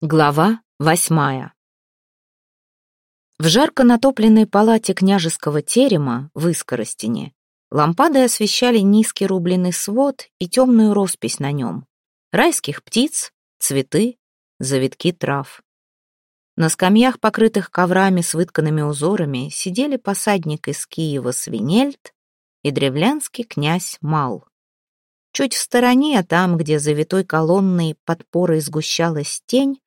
Глава восьмая В жарко натопленной палате княжеского терема в Искоростине лампады освещали низкий рубленый свод и темную роспись на нем. Райских птиц, цветы, завитки трав. На скамьях, покрытых коврами с вытканными узорами, сидели посадник из Киева Свинельд и древлянский князь Мал. Чуть в стороне, там, где за витой колонной подпорой сгущалась тень,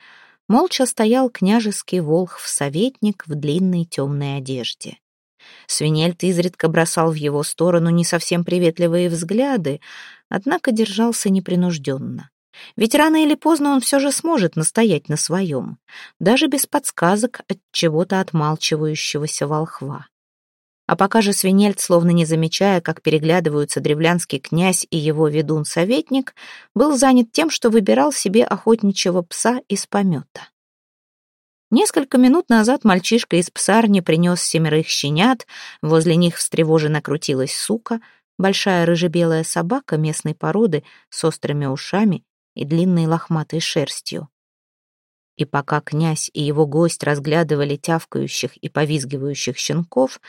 молча стоял княжеский волхв-советник в длинной темной одежде. Свинельд изредка бросал в его сторону не совсем приветливые взгляды, однако держался непринужденно. Ведь рано или поздно он все же сможет настоять на своем, даже без подсказок от чего-то отмалчивающегося волхва. А пока же свинельд, словно не замечая, как переглядываются древлянский князь и его ведун-советник, был занят тем, что выбирал себе охотничьего пса из помета. Несколько минут назад мальчишка из псарни принес семерых щенят, возле них встревоженно крутилась сука, большая рыжебелая собака местной породы с острыми ушами и длинной лохматой шерстью. И пока князь и его гость разглядывали тявкающих и повизгивающих щенков,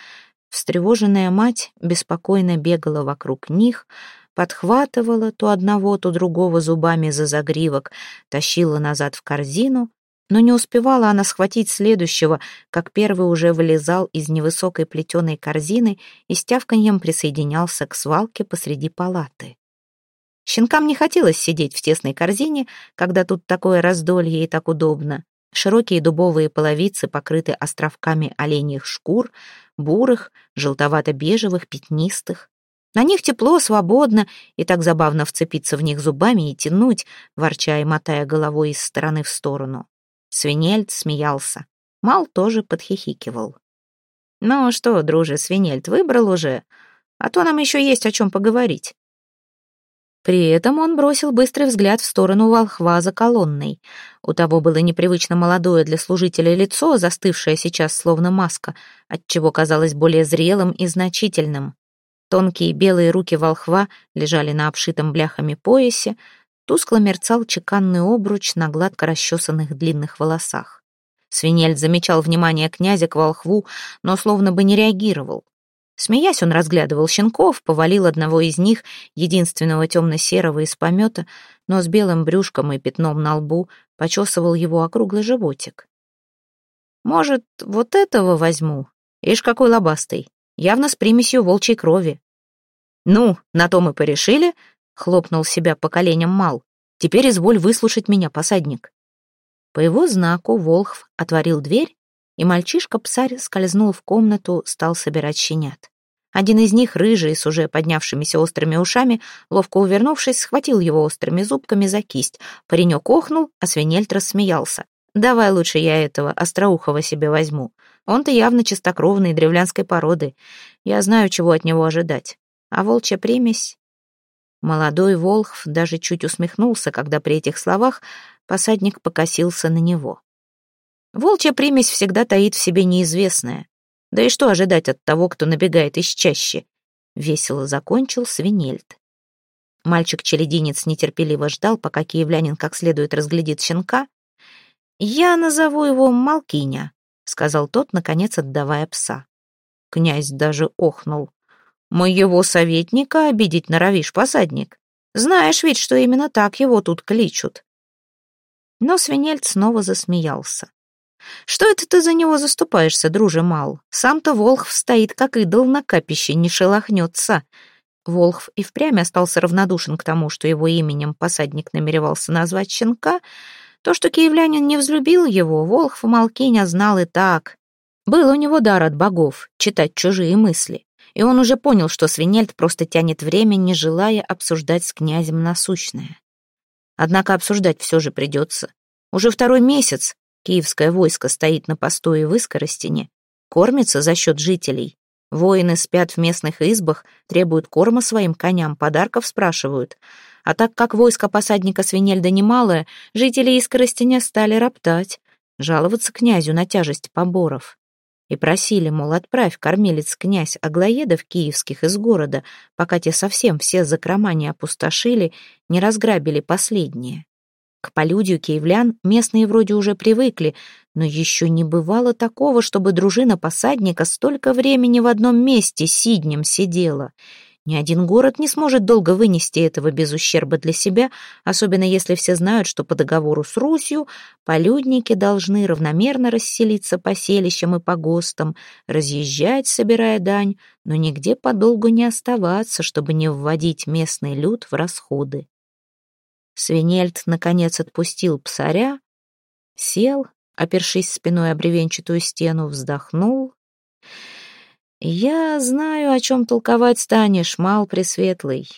Встревоженная мать беспокойно бегала вокруг них, подхватывала то одного, то другого зубами за загривок, тащила назад в корзину, но не успевала она схватить следующего, как первый уже вылезал из невысокой плетеной корзины и с тявканьем присоединялся к свалке посреди палаты. Щенкам не хотелось сидеть в тесной корзине, когда тут такое раздолье и так удобно. Широкие дубовые половицы покрыты островками оленьих шкур, бурых, желтовато-бежевых, пятнистых. На них тепло, свободно, и так забавно вцепиться в них зубами и тянуть, ворча и мотая головой из стороны в сторону. Свинельд смеялся. Мал тоже подхихикивал. «Ну что, друже, Свинельд, выбрал уже? А то нам еще есть о чем поговорить». При этом он бросил быстрый взгляд в сторону волхва за колонной. У того было непривычно молодое для служителя лицо, застывшее сейчас словно маска, отчего казалось более зрелым и значительным. Тонкие белые руки волхва лежали на обшитом бляхами поясе, тускло мерцал чеканный обруч на гладко расчесанных длинных волосах. Свинель замечал внимание князя к волхву, но словно бы не реагировал. Смеясь, он разглядывал щенков, повалил одного из них, единственного темно-серого из помета, но с белым брюшком и пятном на лбу, почесывал его округлый животик. «Может, вот этого возьму? Ишь, какой лобастый, явно с примесью волчьей крови». «Ну, на то мы порешили», — хлопнул себя по коленям Мал. «Теперь изволь выслушать меня, посадник». По его знаку Волхв отворил дверь и мальчишка-псарь скользнул в комнату, стал собирать щенят. Один из них, рыжий, с уже поднявшимися острыми ушами, ловко увернувшись, схватил его острыми зубками за кисть. Паренек охнул, а свинельт рассмеялся. «Давай лучше я этого остроухого себе возьму. Он-то явно чистокровный, древлянской породы. Я знаю, чего от него ожидать. А волчья примесь...» Молодой Волхв даже чуть усмехнулся, когда при этих словах посадник покосился на него. Волчья примесь всегда таит в себе неизвестное. Да и что ожидать от того, кто набегает из чащи? Весело закончил свинельд. Мальчик-челединец нетерпеливо ждал, пока киевлянин как следует разглядит щенка. «Я назову его Малкиня», — сказал тот, наконец отдавая пса. Князь даже охнул. «Моего советника обидеть норовишь, посадник. Знаешь ведь, что именно так его тут кличут». Но свинельд снова засмеялся. Что это ты за него заступаешься, друже Мал? Сам-то Волхв стоит, как идол на капище, не шелохнется. Волхв и впрямь остался равнодушен к тому, что его именем посадник намеревался назвать щенка. То, что киевлянин не взлюбил его, Волхв Малкиня знал и так. Был у него дар от богов — читать чужие мысли. И он уже понял, что Свинельд просто тянет время, не желая обсуждать с князем насущное. Однако обсуждать все же придется. Уже второй месяц Киевское войско стоит на постое в Искоростине, кормится за счет жителей. Воины спят в местных избах, требуют корма своим коням, подарков спрашивают. А так как войско посадника Свинельда немалое, жители Искоростиня стали роптать, жаловаться князю на тяжесть поборов. И просили, мол, отправь кормилец князь Аглоедов киевских из города, пока те совсем все закрома не опустошили, не разграбили последние. К полюдию киевлян местные вроде уже привыкли, но еще не бывало такого, чтобы дружина посадника столько времени в одном месте сиднем сидела. Ни один город не сможет долго вынести этого без ущерба для себя, особенно если все знают, что по договору с Русью полюдники должны равномерно расселиться по селищам и по гостам, разъезжать, собирая дань, но нигде подолгу не оставаться, чтобы не вводить местный люд в расходы. Свинельд, наконец, отпустил псаря, сел, опершись спиной о бревенчатую стену, вздохнул — «Я знаю, о чем толковать станешь, мал пресветлый.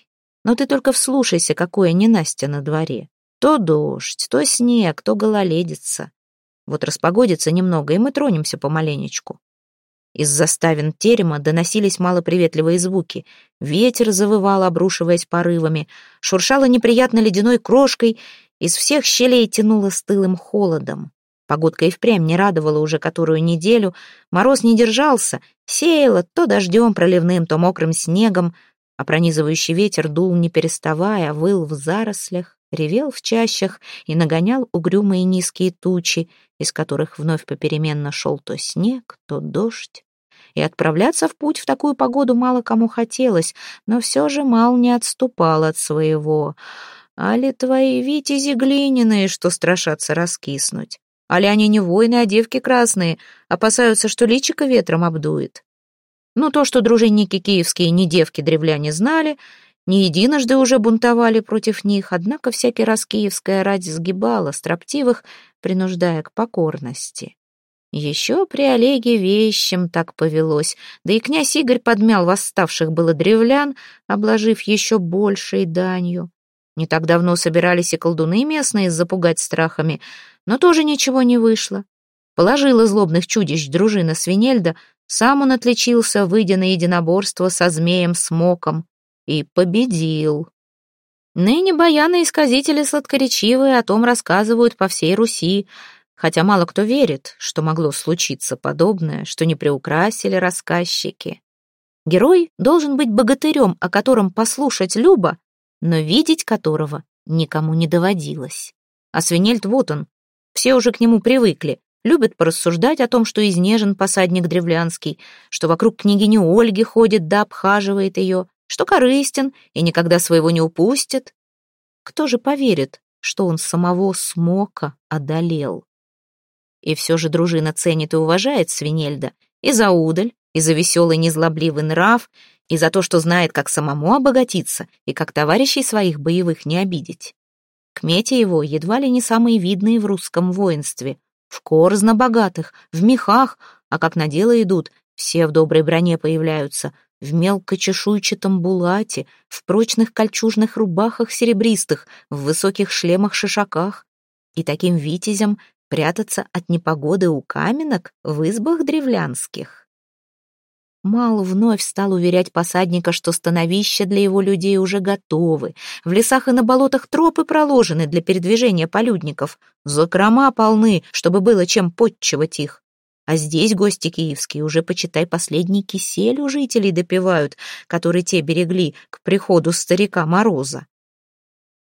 Но ты только вслушайся, какое ненастье на дворе. То дождь, то снег, то гололедица. Вот распогодится немного, и мы тронемся помаленечку». Из заставин терема доносились малоприветливые звуки. Ветер завывал, обрушиваясь порывами, шуршало неприятно ледяной крошкой, из всех щелей тянуло стылым холодом. Погодка и впрямь не радовала уже которую неделю. Мороз не держался, сеяло то дождем проливным, то мокрым снегом, а пронизывающий ветер дул не переставая, выл в зарослях, ревел в чащах и нагонял угрюмые низкие тучи, из которых вновь попеременно шел то снег, то дождь. И отправляться в путь в такую погоду мало кому хотелось, но все же Мал не отступал от своего. Али твои витязи глиняные, что страшатся раскиснуть? Али они не воины, а девки красные, опасаются, что личико ветром обдует. Но то, что дружинники киевские не девки древляне знали, не единожды уже бунтовали против них, однако всякий раз киевская рать сгибала строптивых, принуждая к покорности. Еще при Олеге вещем так повелось, да и князь Игорь подмял восставших было древлян, обложив еще большей данью. Не так давно собирались и колдуны местные запугать страхами, но тоже ничего не вышло. Положила злобных чудищ дружина Свинельда, сам он отличился, выйдя на единоборство со змеем-смоком, и победил. Ныне баяны-исказители сладкоречивые о том рассказывают по всей Руси, хотя мало кто верит, что могло случиться подобное, что не приукрасили рассказчики. Герой должен быть богатырем, о котором послушать Люба, но видеть которого никому не доводилось. А Свинельд вот он, все уже к нему привыкли, любят порассуждать о том, что изнежен посадник древлянский, что вокруг княгини Ольги ходит да обхаживает ее, что корыстен и никогда своего не упустит. Кто же поверит, что он самого Смока одолел? И все же дружина ценит и уважает Свинельда и за удаль, и за веселый незлобливый нрав, и за то, что знает, как самому обогатиться и как товарищей своих боевых не обидеть. Кмети его едва ли не самые видные в русском воинстве, в корзно богатых, в мехах, а как на дело идут, все в доброй броне появляются, в мелкочешуйчатом булате, в прочных кольчужных рубахах серебристых, в высоких шлемах-шишаках. И таким витязям прятаться от непогоды у каменок в избах древлянских. Мал вновь стал уверять посадника, что становища для его людей уже готовы. В лесах и на болотах тропы проложены для передвижения полюдников. Закрома полны, чтобы было чем подчивать их. А здесь гости киевские уже, почитай, последний кисель у жителей допивают, который те берегли к приходу старика Мороза.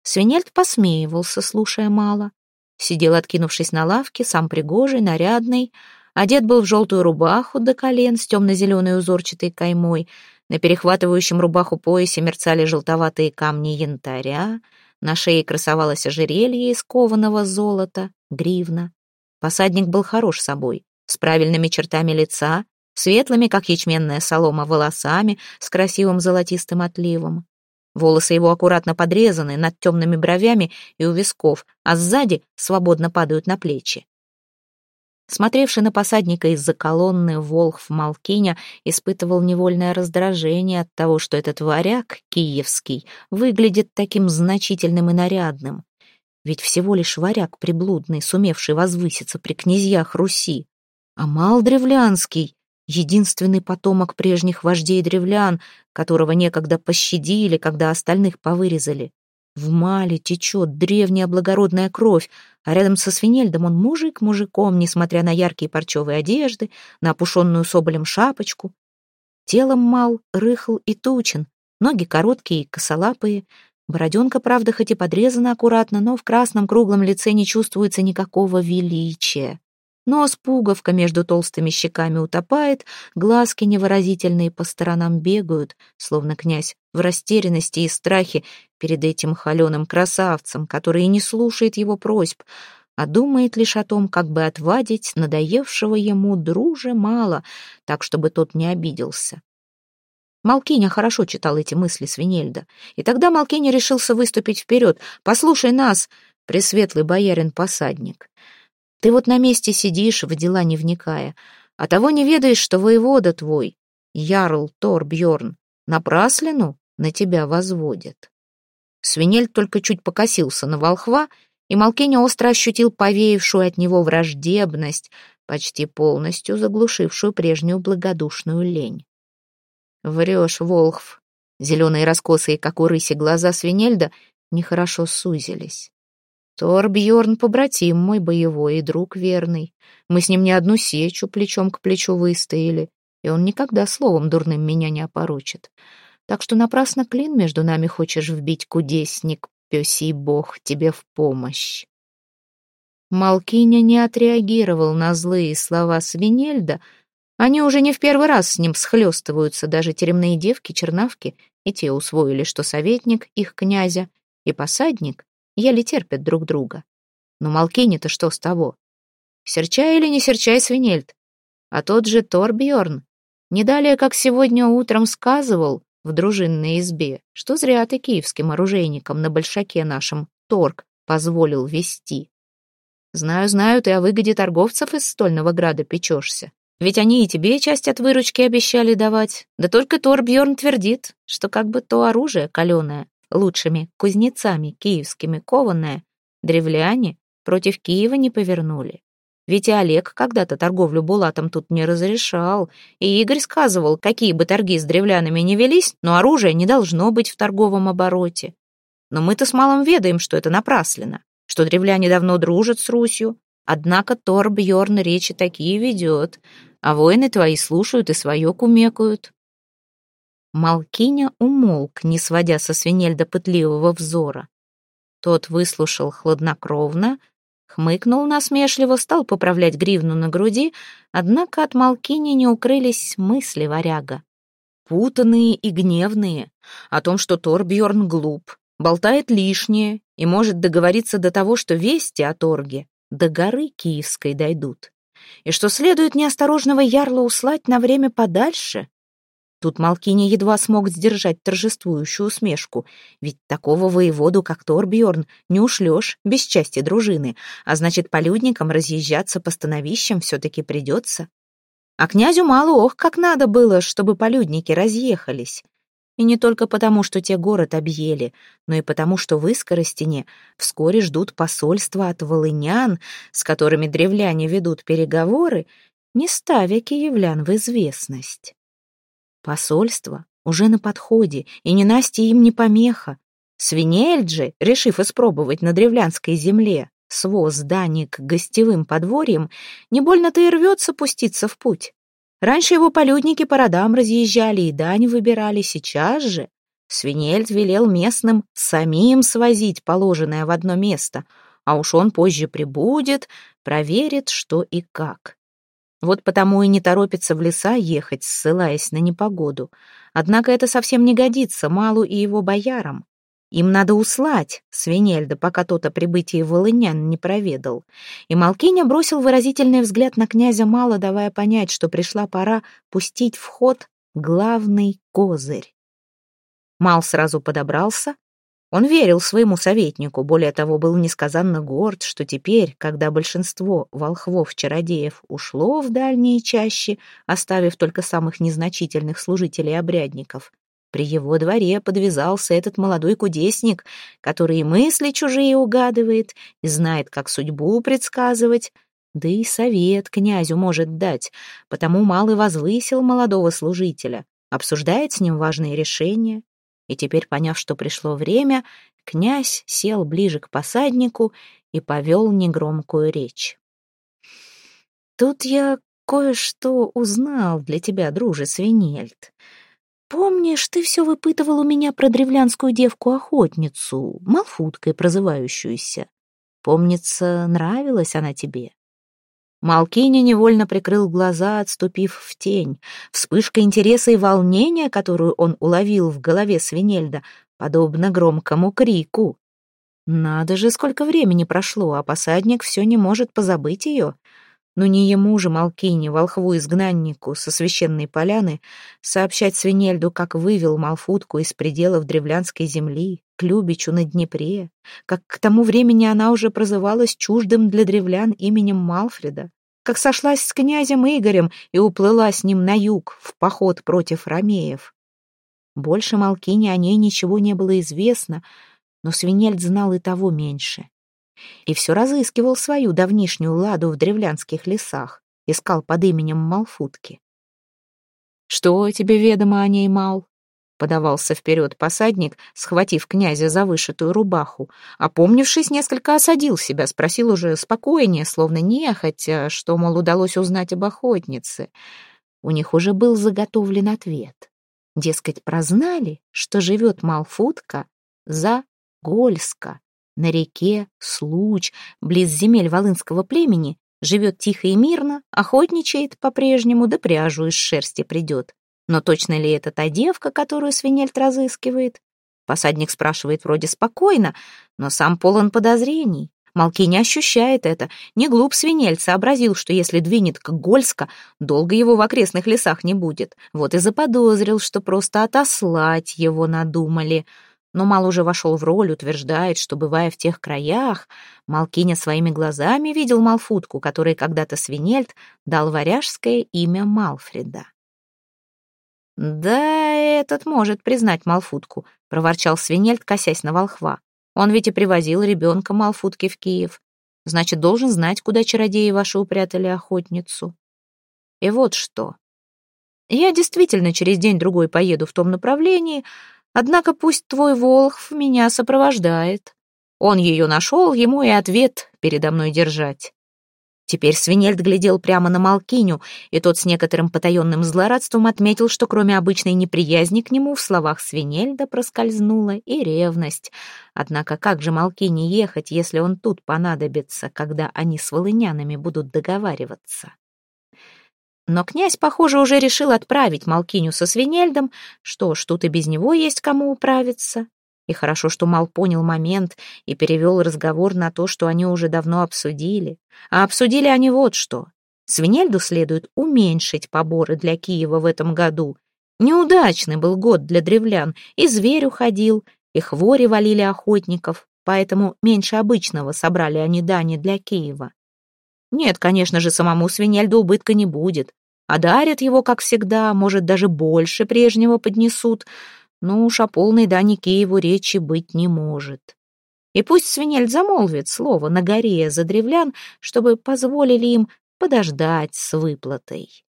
Свинельд посмеивался, слушая мало. Сидел, откинувшись на лавке, сам пригожий, нарядный, Одет был в желтую рубаху до колен с темно-зеленой узорчатой каймой. На перехватывающем рубаху поясе мерцали желтоватые камни янтаря. На шее красовалось ожерелье из кованого золота, гривна. Посадник был хорош собой, с правильными чертами лица, светлыми, как ячменная солома, волосами с красивым золотистым отливом. Волосы его аккуратно подрезаны над темными бровями и у висков, а сзади свободно падают на плечи. Смотревший на посадника из-за колонны Волхв Малкиня испытывал невольное раздражение от того, что этот варяг, киевский, выглядит таким значительным и нарядным. Ведь всего лишь варяг приблудный, сумевший возвыситься при князьях Руси. А Мал Древлянский, единственный потомок прежних вождей древлян, которого некогда пощадили, когда остальных повырезали. В Мале течет древняя благородная кровь, а рядом со свинельдом он мужик мужиком, несмотря на яркие парчевые одежды, на опушенную соболем шапочку. Телом Мал рыхл и тучен, ноги короткие и косолапые, Бороденка, правда, хоть и подрезана аккуратно, но в красном круглом лице не чувствуется никакого величия. Нос пуговка между толстыми щеками утопает, глазки невыразительные по сторонам бегают, словно князь в растерянности и страхе перед этим холеным красавцем, который и не слушает его просьб, а думает лишь о том, как бы отвадить надоевшего ему друже мало, так, чтобы тот не обиделся. Малкиня хорошо читал эти мысли Свинельда, и тогда Малкиня решился выступить вперед. «Послушай нас, пресветлый боярин-посадник, ты вот на месте сидишь, в дела не вникая, а того не ведаешь, что воевода твой, Ярл Торбьорн, напраслину на тебя возводит. Свинель только чуть покосился на волхва, и Малкиня остро ощутил повеявшую от него враждебность, почти полностью заглушившую прежнюю благодушную лень. «Врешь, Волхв!» Зеленые раскосые, как у рыси, глаза свинельда нехорошо сузились. Торбьорн побратим мой боевой и друг верный. Мы с ним не одну сечу плечом к плечу выстояли, и он никогда словом дурным меня не опорочит. Так что напрасно клин между нами хочешь вбить, кудесник, пёсий бог, тебе в помощь. Малкиня не отреагировал на злые слова Свинельда. Они уже не в первый раз с ним схлёстываются, даже теремные девки-чернавки, и те усвоили, что советник их князя и посадник еле терпят друг друга. Но Малкине-то что с того? Серчай или не серчай, Свинельд? А тот же Торбьорн, не далее, как сегодня утром сказывал в дружинной избе, что зря ты киевским оружейникам на большаке нашем торг позволил вести. Знаю, знаю, ты о выгоде торговцев из Стольного Града печешься. Ведь они и тебе часть от выручки обещали давать. Да только Торбьорн твердит, что как бы то оружие каленое лучшими кузнецами киевскими кованное, древляне против Киева не повернули. Ведь и Олег когда-то торговлю булатом тут не разрешал, и Игорь сказывал, какие бы торги с древлянами не велись, но оружие не должно быть в торговом обороте. Но мы-то с малым ведаем, что это напраслено, что древляне давно дружат с Русью, однако Тор Бьорн речи такие ведет, а воины твои слушают и свое кумекают. Малкиня умолк, не сводя со свинельда пытливого взора. Тот выслушал хладнокровно, хмыкнул насмешливо, стал поправлять гривну на груди, однако от Малкини не укрылись мысли варяга. Путанные и гневные, о том, что Торбьорн глуп, болтает лишнее и может договориться до того, что вести о торге до горы Киевской дойдут, и что следует неосторожного ярла услать на время подальше, Тут Малкини едва смог сдержать торжествующую усмешку, ведь такого воеводу, как Торбьорн, не ушлешь без части дружины, а значит, по людникам разъезжаться по становищам все-таки придется. А князю мало ох, как надо было, чтобы полюдники разъехались. И не только потому, что те город объели, но и потому, что в Искоростине вскоре ждут посольства от волынян, с которыми древляне ведут переговоры, не ставя киевлян в известность. Посольство уже на подходе, и не Настя им не помеха. Свинельджи, решив испробовать на древлянской земле своз Дани к гостевым подворьям, не больно-то и рвется пуститься в путь. Раньше его полюдники по родам разъезжали и дань выбирали, сейчас же Свинельд велел местным самим свозить положенное в одно место, а уж он позже прибудет, проверит, что и как. Вот потому и не торопится в леса ехать, ссылаясь на непогоду. Однако это совсем не годится Малу и его боярам. Им надо услать Свинельда, пока тот о прибытии волынян не проведал. И Малкиня бросил выразительный взгляд на князя Мала, давая понять, что пришла пора пустить в ход главный козырь. Мал сразу подобрался, он верил своему советнику, более того, был несказанно горд, что теперь, когда большинство волхвов-чародеев ушло в дальние чащи, оставив только самых незначительных служителей-обрядников, при его дворе подвязался этот молодой кудесник, который и мысли чужие угадывает, и знает, как судьбу предсказывать, да и совет князю может дать, потому малый возвысил молодого служителя, обсуждает с ним важные решения, и теперь, поняв, что пришло время, князь сел ближе к посаднику и повел негромкую речь. «Тут я кое-что узнал для тебя, друже Свинельд. Помнишь, ты все выпытывал у меня про древлянскую девку-охотницу, Малфуткой прозывающуюся? Помнится, нравилась она тебе?» Малкиня невольно прикрыл глаза, отступив в тень. Вспышка интереса и волнения, которую он уловил в голове свинельда, подобно громкому крику. Надо же, сколько времени прошло, а посадник все не может позабыть ее. Но не ему же, Малкине, волхву-изгнаннику со священной поляны, сообщать Свинельду, как вывел Малфутку из пределов древлянской земли, к Любичу на Днепре, как к тому времени она уже прозывалась чуждым для древлян именем Малфреда, как сошлась с князем Игорем и уплыла с ним на юг в поход против ромеев. Больше Малкине о ней ничего не было известно, но Свинельд знал и того меньше и все разыскивал свою давнишнюю ладу в древлянских лесах, искал под именем Малфутки. «Что тебе ведомо о ней, Мал?» Подавался вперед посадник, схватив князя за вышитую рубаху. Опомнившись, несколько осадил себя, спросил уже спокойнее, словно нехотя, что, мол, удалось узнать об охотнице. У них уже был заготовлен ответ. Дескать, прознали, что живет Малфутка за Гольска, на реке Случ, близ земель волынского племени, живет тихо и мирно, охотничает по-прежнему, да пряжу из шерсти придет. Но точно ли это та девка, которую свинельт разыскивает? Посадник спрашивает вроде спокойно, но сам полон подозрений. Малки не ощущает это. Не глуп свинель сообразил, что если двинет к Гольска, долго его в окрестных лесах не будет. Вот и заподозрил, что просто отослать его надумали но Мал уже вошел в роль, утверждает, что, бывая в тех краях, Малкиня своими глазами видел Малфутку, которой когда-то Свинельд дал варяжское имя Малфреда. «Да этот может признать Малфутку», — проворчал Свинельд, косясь на волхва. «Он ведь и привозил ребенка Малфутки в Киев. Значит, должен знать, куда чародеи ваши упрятали охотницу. И вот что. Я действительно через день-другой поеду в том направлении, Однако пусть твой Волхв меня сопровождает. Он ее нашел, ему и ответ передо мной держать. Теперь Свинельд глядел прямо на Малкиню, и тот с некоторым потаенным злорадством отметил, что кроме обычной неприязни к нему в словах Свинельда проскользнула и ревность. Однако как же Малкине ехать, если он тут понадобится, когда они с волынянами будут договариваться? Но князь, похоже, уже решил отправить Малкиню со Свинельдом. Что ж, тут и без него есть кому управиться. И хорошо, что Мал понял момент и перевел разговор на то, что они уже давно обсудили. А обсудили они вот что. Свинельду следует уменьшить поборы для Киева в этом году. Неудачный был год для древлян, и зверь уходил, и хвори валили охотников, поэтому меньше обычного собрали они дани для Киева. Нет, конечно же, самому свинельду убытка не будет. А дарят его, как всегда, может, даже больше прежнего поднесут. Но уж о полной дани Киеву речи быть не может. И пусть свинель замолвит слово на горе за древлян, чтобы позволили им подождать с выплатой.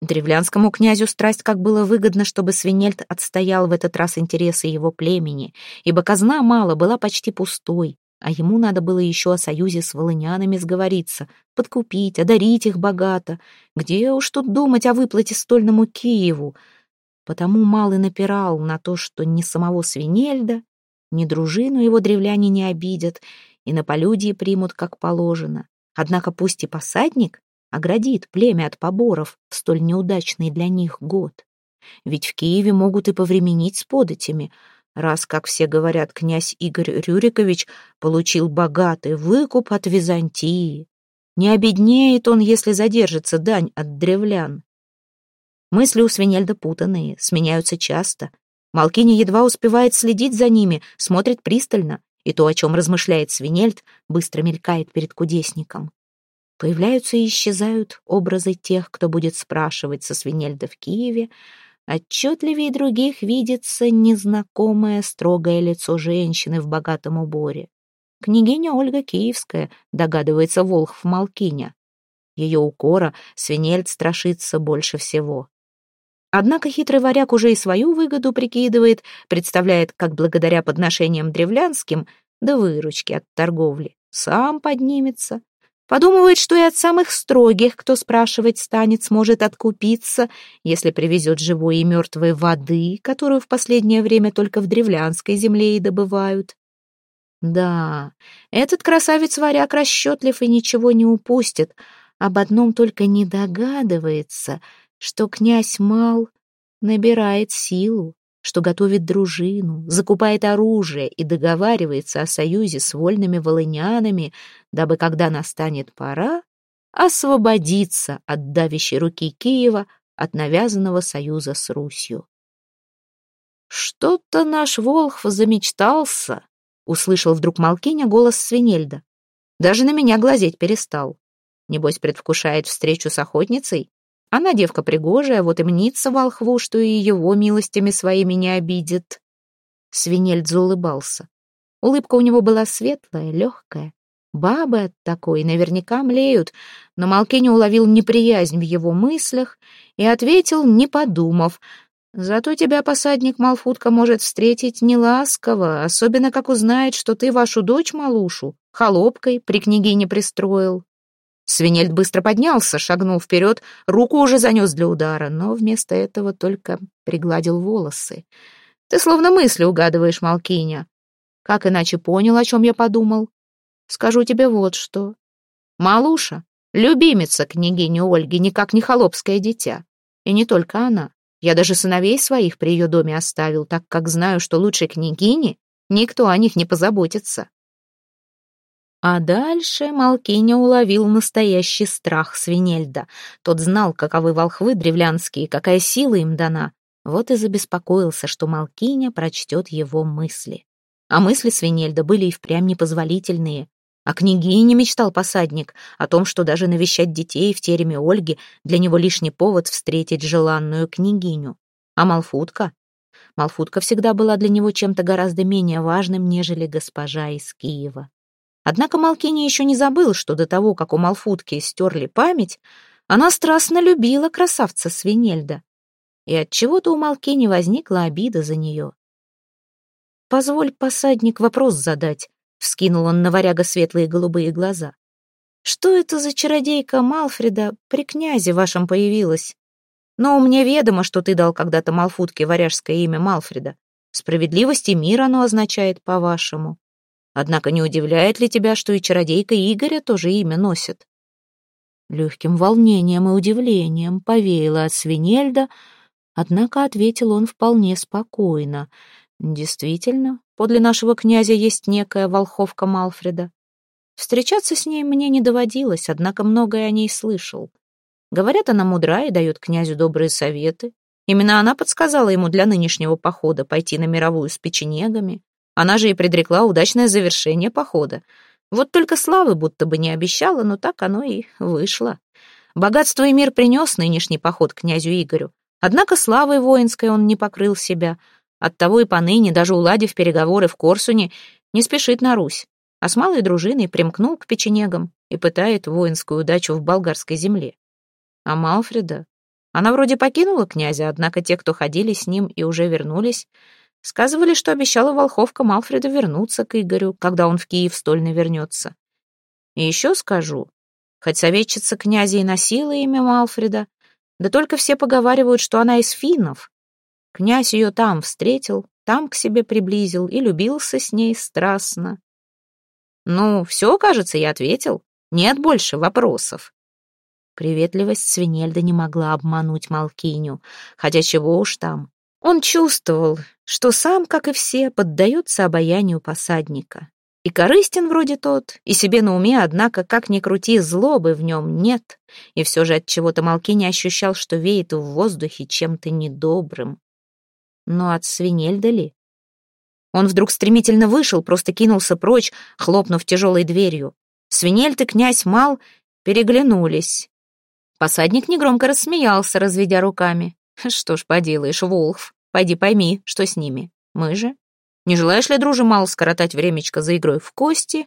Древлянскому князю страсть как было выгодно, чтобы Свинельд отстоял в этот раз интересы его племени, ибо казна мало была почти пустой, а ему надо было еще о союзе с волынянами сговориться, подкупить, одарить их богато. Где уж тут думать о выплате стольному Киеву? Потому Малый напирал на то, что ни самого Свинельда, ни дружину его древляне не обидят и на полюдье примут как положено. Однако пусть и посадник оградит племя от поборов в столь неудачный для них год. Ведь в Киеве могут и повременить с податями — раз, как все говорят, князь Игорь Рюрикович получил богатый выкуп от Византии. Не обеднеет он, если задержится дань от древлян. Мысли у Свинельда путанные, сменяются часто. Малкини едва успевает следить за ними, смотрит пристально, и то, о чем размышляет Свинельд, быстро мелькает перед кудесником. Появляются и исчезают образы тех, кто будет спрашивать со Свинельда в Киеве, Отчетливее других видится незнакомое строгое лицо женщины в богатом уборе. Княгиня Ольга Киевская, догадывается Волхв Малкиня. Ее укора свинельд страшится больше всего. Однако хитрый варяг уже и свою выгоду прикидывает, представляет, как благодаря подношениям древлянским, да выручки от торговли, сам поднимется. Подумывает, что и от самых строгих, кто спрашивать станет, сможет откупиться, если привезет живой и мертвой воды, которую в последнее время только в древлянской земле и добывают. Да, этот красавец-варяг расчетлив и ничего не упустит. Об одном только не догадывается, что князь Мал набирает силу, что готовит дружину, закупает оружие и договаривается о союзе с вольными волынянами, дабы, когда настанет пора, освободиться от давящей руки Киева от навязанного союза с Русью. «Что-то наш Волхв замечтался», — услышал вдруг Малкиня голос Свинельда. «Даже на меня глазеть перестал. Небось, предвкушает встречу с охотницей? Она девка пригожая, вот и мнится волхву, что и его милостями своими не обидит». Свинельд заулыбался. Улыбка у него была светлая, легкая. Бабы от такой наверняка млеют, но Малкиня уловил неприязнь в его мыслях и ответил, не подумав. «Зато тебя посадник Малфутка может встретить неласково, особенно как узнает, что ты вашу дочь Малушу холопкой при княгине пристроил». Свинельд быстро поднялся, шагнул вперед, руку уже занес для удара, но вместо этого только пригладил волосы. «Ты словно мысли угадываешь, Малкиня. Как иначе понял, о чем я подумал? Скажу тебе вот что. Малуша — любимица княгини Ольги, никак не холопское дитя. И не только она. Я даже сыновей своих при ее доме оставил, так как знаю, что лучше княгини никто о них не позаботится. А дальше Малкиня уловил настоящий страх Свинельда. Тот знал, каковы волхвы древлянские, какая сила им дана. Вот и забеспокоился, что Малкиня прочтет его мысли. А мысли Свинельда были и впрямь непозволительные. О княгине мечтал посадник, о том, что даже навещать детей в тереме Ольги для него лишний повод встретить желанную княгиню. А Малфутка? Малфутка всегда была для него чем-то гораздо менее важным, нежели госпожа из Киева. Однако Малкини еще не забыл, что до того, как у Малфутки стерли память, она страстно любила красавца Свинельда. И от чего то у Малкини возникла обида за нее. «Позволь, посадник, вопрос задать», — вскинул он на варяга светлые голубые глаза. «Что это за чародейка Малфреда при князе вашем появилась? Но мне ведомо, что ты дал когда-то Малфутке варяжское имя Малфреда. Справедливость и мир оно означает, по-вашему. Однако не удивляет ли тебя, что и чародейка Игоря тоже имя носит?» Легким волнением и удивлением повеяло от свинельда, однако ответил он вполне спокойно. «Действительно, подле нашего князя есть некая волховка Малфреда. Встречаться с ней мне не доводилось, однако многое о ней слышал. Говорят, она мудра и дает князю добрые советы. Именно она подсказала ему для нынешнего похода пойти на мировую с печенегами. Она же и предрекла удачное завершение похода. Вот только славы будто бы не обещала, но так оно и вышло. Богатство и мир принес нынешний поход князю Игорю. Однако славой воинской он не покрыл себя. Оттого и поныне, даже уладив переговоры в Корсуне, не спешит на Русь, а с малой дружиной примкнул к печенегам и пытает воинскую удачу в болгарской земле. А Малфреда? Она вроде покинула князя, однако те, кто ходили с ним и уже вернулись, Сказывали, что обещала Волховка Малфреду вернуться к Игорю, когда он в Киев стольно вернется. И еще скажу, хоть советчица князя и носила имя Малфреда, да только все поговаривают, что она из финнов. Князь ее там встретил, там к себе приблизил и любился с ней страстно. Ну, все, кажется, я ответил. Нет больше вопросов. Приветливость Свинельда не могла обмануть Малкиню, хотя чего уж там. Он чувствовал, что сам, как и все, поддается обаянию посадника. И корыстен вроде тот, и себе на уме, однако, как ни крути, злобы в нем нет. И все же от чего-то Малки не ощущал, что веет в воздухе чем-то недобрым. Но от свинельда ли? Он вдруг стремительно вышел, просто кинулся прочь, хлопнув тяжелой дверью. Свинельд и князь Мал переглянулись. Посадник негромко рассмеялся, разведя руками. Что ж поделаешь, Волхв, пойди пойми, что с ними. Мы же. Не желаешь ли, друже, мало скоротать времечко за игрой в кости?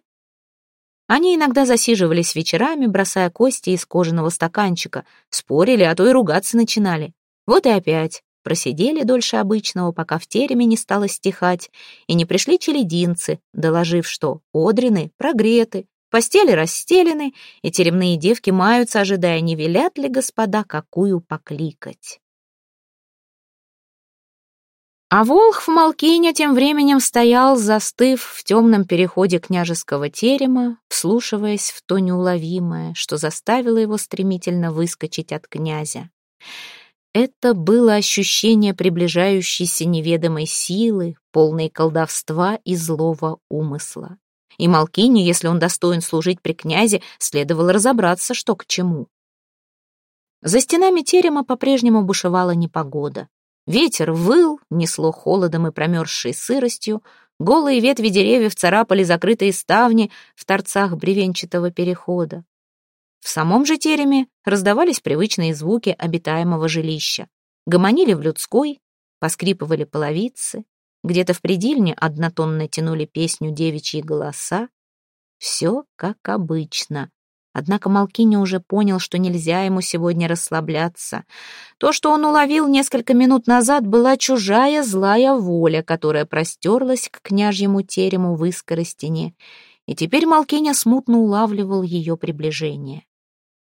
Они иногда засиживались вечерами, бросая кости из кожаного стаканчика, спорили, а то и ругаться начинали. Вот и опять. Просидели дольше обычного, пока в тереме не стало стихать, и не пришли челединцы, доложив, что одрины прогреты, Постели расстелены, и теремные девки маются, ожидая, не велят ли господа какую покликать. А Волх в Малкине тем временем стоял, застыв в темном переходе княжеского терема, вслушиваясь в то неуловимое, что заставило его стремительно выскочить от князя. Это было ощущение приближающейся неведомой силы, полной колдовства и злого умысла. И Малкине, если он достоин служить при князе, следовало разобраться, что к чему. За стенами терема по-прежнему бушевала непогода. Ветер выл, несло холодом и промерзшей сыростью, голые ветви деревьев царапали закрытые ставни в торцах бревенчатого перехода. В самом же тереме раздавались привычные звуки обитаемого жилища. Гомонили в людской, поскрипывали половицы, где-то в предельне однотонно тянули песню девичьи голоса. Все как обычно. Однако Малкини уже понял, что нельзя ему сегодня расслабляться. То, что он уловил несколько минут назад, была чужая злая воля, которая простерлась к княжьему терему в искоростине, и теперь Малкиня смутно улавливал ее приближение.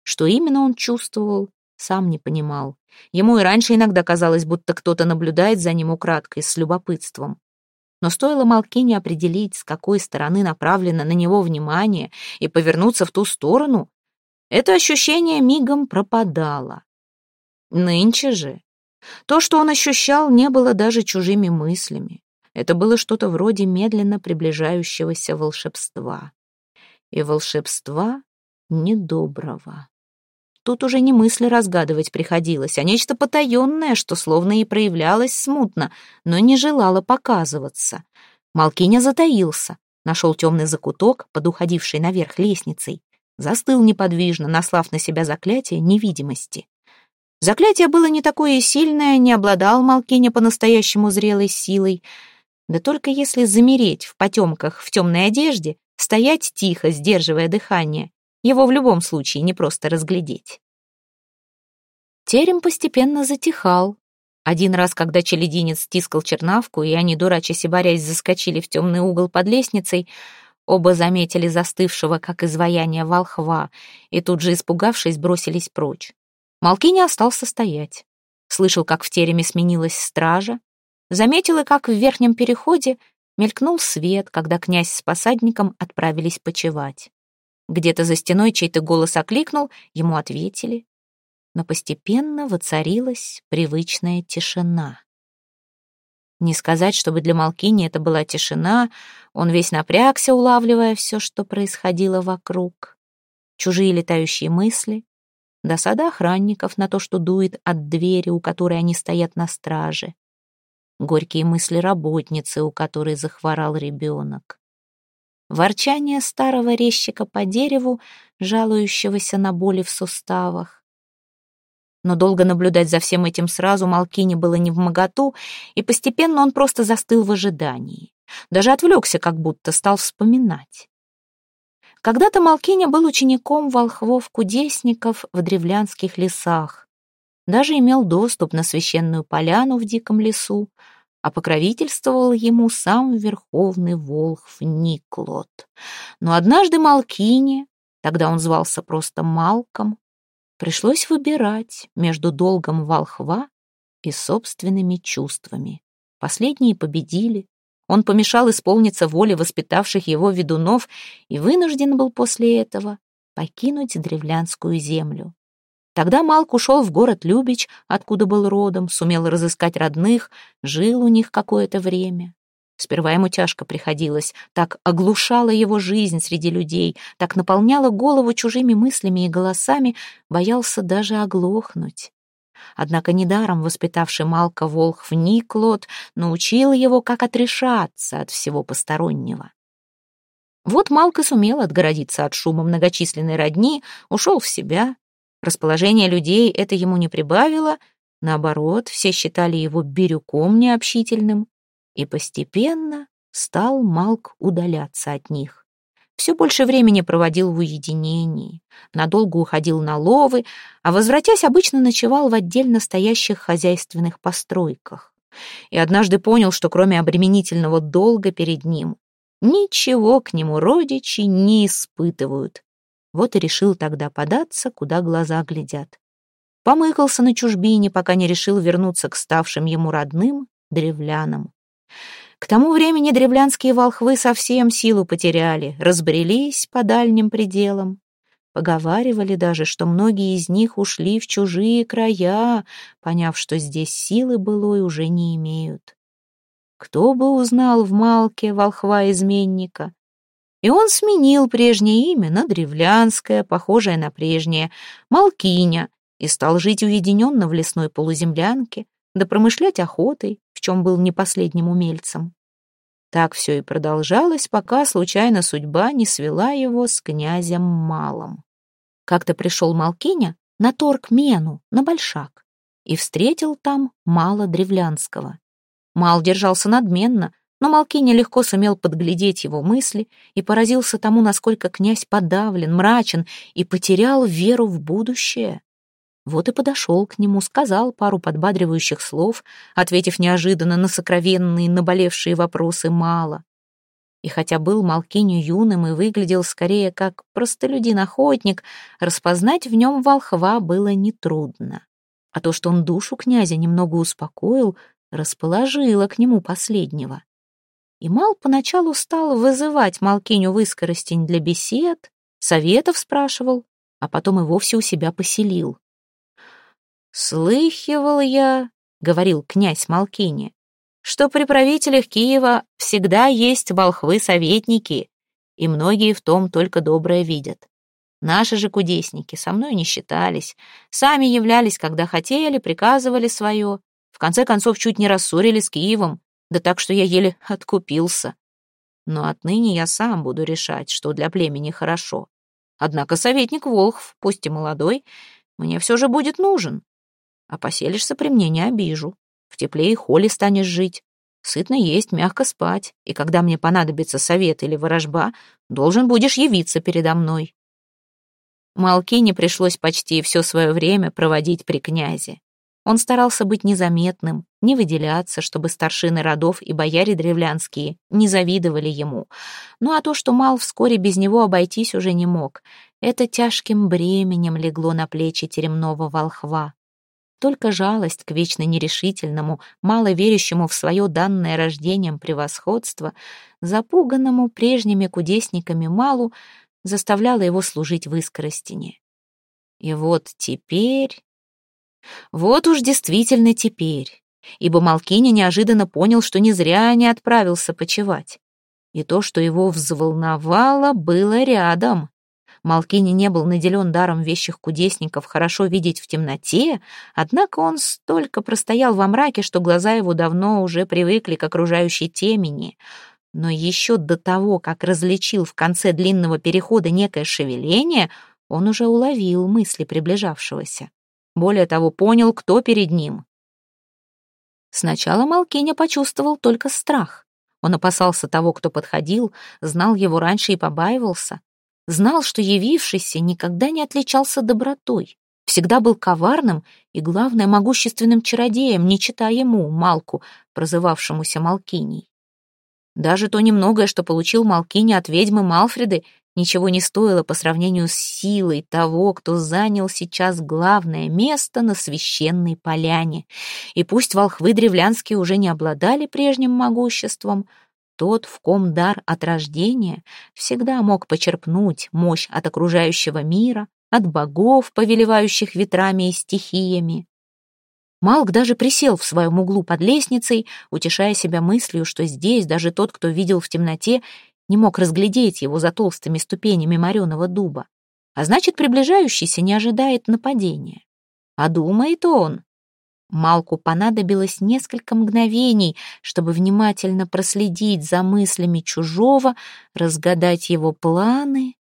Что именно он чувствовал, сам не понимал. Ему и раньше иногда казалось, будто кто-то наблюдает за ним украдкой, с любопытством. Но стоило Малкине определить, с какой стороны направлено на него внимание, и повернуться в ту сторону, это ощущение мигом пропадало. Нынче же то, что он ощущал, не было даже чужими мыслями. Это было что-то вроде медленно приближающегося волшебства. И волшебства недоброго. Тут уже не мысли разгадывать приходилось, а нечто потаенное, что словно и проявлялось смутно, но не желало показываться. Малкиня затаился, нашел темный закуток, под уходившей наверх лестницей, застыл неподвижно, наслав на себя заклятие невидимости. Заклятие было не такое сильное, не обладал Малкиня по-настоящему зрелой силой, да только если замереть в потемках в темной одежде, стоять тихо, сдерживая дыхание, его в любом случае не просто разглядеть. Терем постепенно затихал. Один раз, когда челединец стискал чернавку, и они, дурачась и борясь, заскочили в темный угол под лестницей, оба заметили застывшего, как изваяние волхва, и тут же, испугавшись, бросились прочь. Малкини остался стоять. Слышал, как в тереме сменилась стража. Заметил и как в верхнем переходе мелькнул свет, когда князь с посадником отправились почевать. Где-то за стеной чей-то голос окликнул, ему ответили. Но постепенно воцарилась привычная тишина. Не сказать, чтобы для Малкини это была тишина, он весь напрягся, улавливая все, что происходило вокруг. Чужие летающие мысли, досада охранников на то, что дует от двери, у которой они стоят на страже, горькие мысли работницы, у которой захворал ребенок ворчание старого резчика по дереву, жалующегося на боли в суставах. Но долго наблюдать за всем этим сразу Малкине было не в моготу, и постепенно он просто застыл в ожидании. Даже отвлекся, как будто стал вспоминать. Когда-то Малкиня был учеником волхвов-кудесников в древлянских лесах. Даже имел доступ на священную поляну в диком лесу, а покровительствовал ему сам верховный волхв Никлот. Но однажды Малкине, тогда он звался просто Малком, пришлось выбирать между долгом волхва и собственными чувствами. Последние победили. Он помешал исполниться воле воспитавших его ведунов и вынужден был после этого покинуть древлянскую землю. Тогда Малк ушел в город Любич, откуда был родом, сумел разыскать родных, жил у них какое-то время. Сперва ему тяжко приходилось, так оглушала его жизнь среди людей, так наполняла голову чужими мыслями и голосами, боялся даже оглохнуть. Однако недаром воспитавший Малка Волхв Никлот научил его, как отрешаться от всего постороннего. Вот Малк и сумел отгородиться от шума многочисленной родни, ушел в себя, Расположение людей это ему не прибавило, наоборот, все считали его бирюком необщительным, и постепенно стал Малк удаляться от них. Все больше времени проводил в уединении, надолго уходил на ловы, а, возвратясь, обычно ночевал в отдельно стоящих хозяйственных постройках. И однажды понял, что кроме обременительного долга перед ним, Ничего к нему родичи не испытывают. Вот и решил тогда податься, куда глаза глядят. Помыкался на чужбине, пока не решил вернуться к ставшим ему родным древлянам. К тому времени древлянские волхвы совсем силу потеряли, разбрелись по дальним пределам. Поговаривали даже, что многие из них ушли в чужие края, поняв, что здесь силы былой уже не имеют. Кто бы узнал в Малке волхва-изменника? И он сменил прежнее имя на древлянское, похожее на прежнее, Малкиня, и стал жить уединенно в лесной полуземлянке, да промышлять охотой, в чем был не последним умельцем. Так все и продолжалось, пока случайно судьба не свела его с князем Малом. Как-то пришел Малкиня на торг Мену, на Большак, и встретил там Мала Древлянского. Мал держался надменно, но Малкиня легко сумел подглядеть его мысли и поразился тому, насколько князь подавлен, мрачен и потерял веру в будущее. Вот и подошел к нему, сказал пару подбадривающих слов, ответив неожиданно на сокровенные, наболевшие вопросы мало. И хотя был Малкиню юным и выглядел скорее как простолюдин-охотник, распознать в нем волхва было нетрудно. А то, что он душу князя немного успокоил, расположило к нему последнего. И Мал поначалу стал вызывать Малкиню выскоростень для бесед, советов спрашивал, а потом и вовсе у себя поселил. «Слыхивал я, — говорил князь Малкини, — что при правителях Киева всегда есть волхвы-советники, и многие в том только доброе видят. Наши же кудесники со мной не считались, сами являлись, когда хотели, приказывали свое, в конце концов чуть не рассорили с Киевом, да так, что я еле откупился. Но отныне я сам буду решать, что для племени хорошо. Однако советник Волхв, пусть и молодой, мне все же будет нужен. А поселишься при мне, не обижу. В тепле и холе станешь жить. Сытно есть, мягко спать. И когда мне понадобится совет или ворожба, должен будешь явиться передо мной. Малкине пришлось почти все свое время проводить при князе. Он старался быть незаметным, не выделяться, чтобы старшины родов и бояре древлянские не завидовали ему. Ну а то, что Мал вскоре без него обойтись уже не мог, это тяжким бременем легло на плечи теремного волхва. Только жалость к вечно нерешительному, мало верящему в свое данное рождением превосходство, запуганному прежними кудесниками Малу, заставляла его служить в искоростине. И вот теперь... Вот уж действительно теперь, ибо Малкини неожиданно понял, что не зря не отправился почевать. И то, что его взволновало, было рядом. Малкини не был наделен даром вещих кудесников хорошо видеть в темноте, однако он столько простоял во мраке, что глаза его давно уже привыкли к окружающей темени. Но еще до того, как различил в конце длинного перехода некое шевеление, он уже уловил мысли приближавшегося. Более того, понял, кто перед ним. Сначала Малкиня почувствовал только страх. Он опасался того, кто подходил, знал его раньше и побаивался знал, что явившийся никогда не отличался добротой, всегда был коварным и, главное, могущественным чародеем, не читая ему, Малку, прозывавшемуся Малкиней. Даже то немногое, что получил Малкини от ведьмы Малфреды, ничего не стоило по сравнению с силой того, кто занял сейчас главное место на священной поляне. И пусть волхвы древлянские уже не обладали прежним могуществом, тот, в ком дар от рождения, всегда мог почерпнуть мощь от окружающего мира, от богов, повелевающих ветрами и стихиями. Малк даже присел в своем углу под лестницей, утешая себя мыслью, что здесь даже тот, кто видел в темноте, не мог разглядеть его за толстыми ступенями мореного дуба. А значит, приближающийся не ожидает нападения. А думает он, Малку понадобилось несколько мгновений, чтобы внимательно проследить за мыслями чужого, разгадать его планы.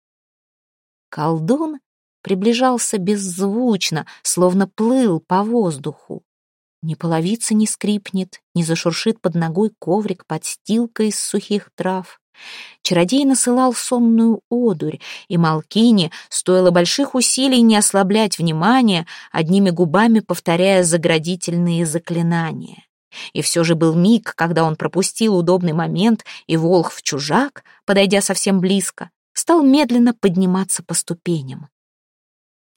Колдун приближался беззвучно, словно плыл по воздуху. Ни половица не скрипнет, не зашуршит под ногой коврик подстилка из сухих трав. Чародей насылал сонную одурь, и Малкине стоило больших усилий не ослаблять внимание, одними губами повторяя заградительные заклинания. И все же был миг, когда он пропустил удобный момент, и Волхв-чужак, подойдя совсем близко, стал медленно подниматься по ступеням.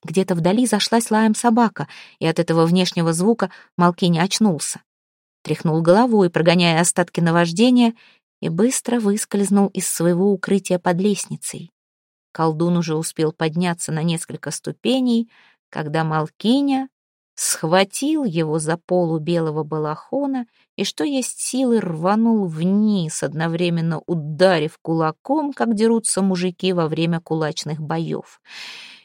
Где-то вдали зашлась лаем собака, и от этого внешнего звука Малкини очнулся. Тряхнул головой, прогоняя остатки наваждения, и быстро выскользнул из своего укрытия под лестницей. Колдун уже успел подняться на несколько ступеней, когда Малкиня схватил его за полу белого балахона и, что есть силы, рванул вниз, одновременно ударив кулаком, как дерутся мужики во время кулачных боев.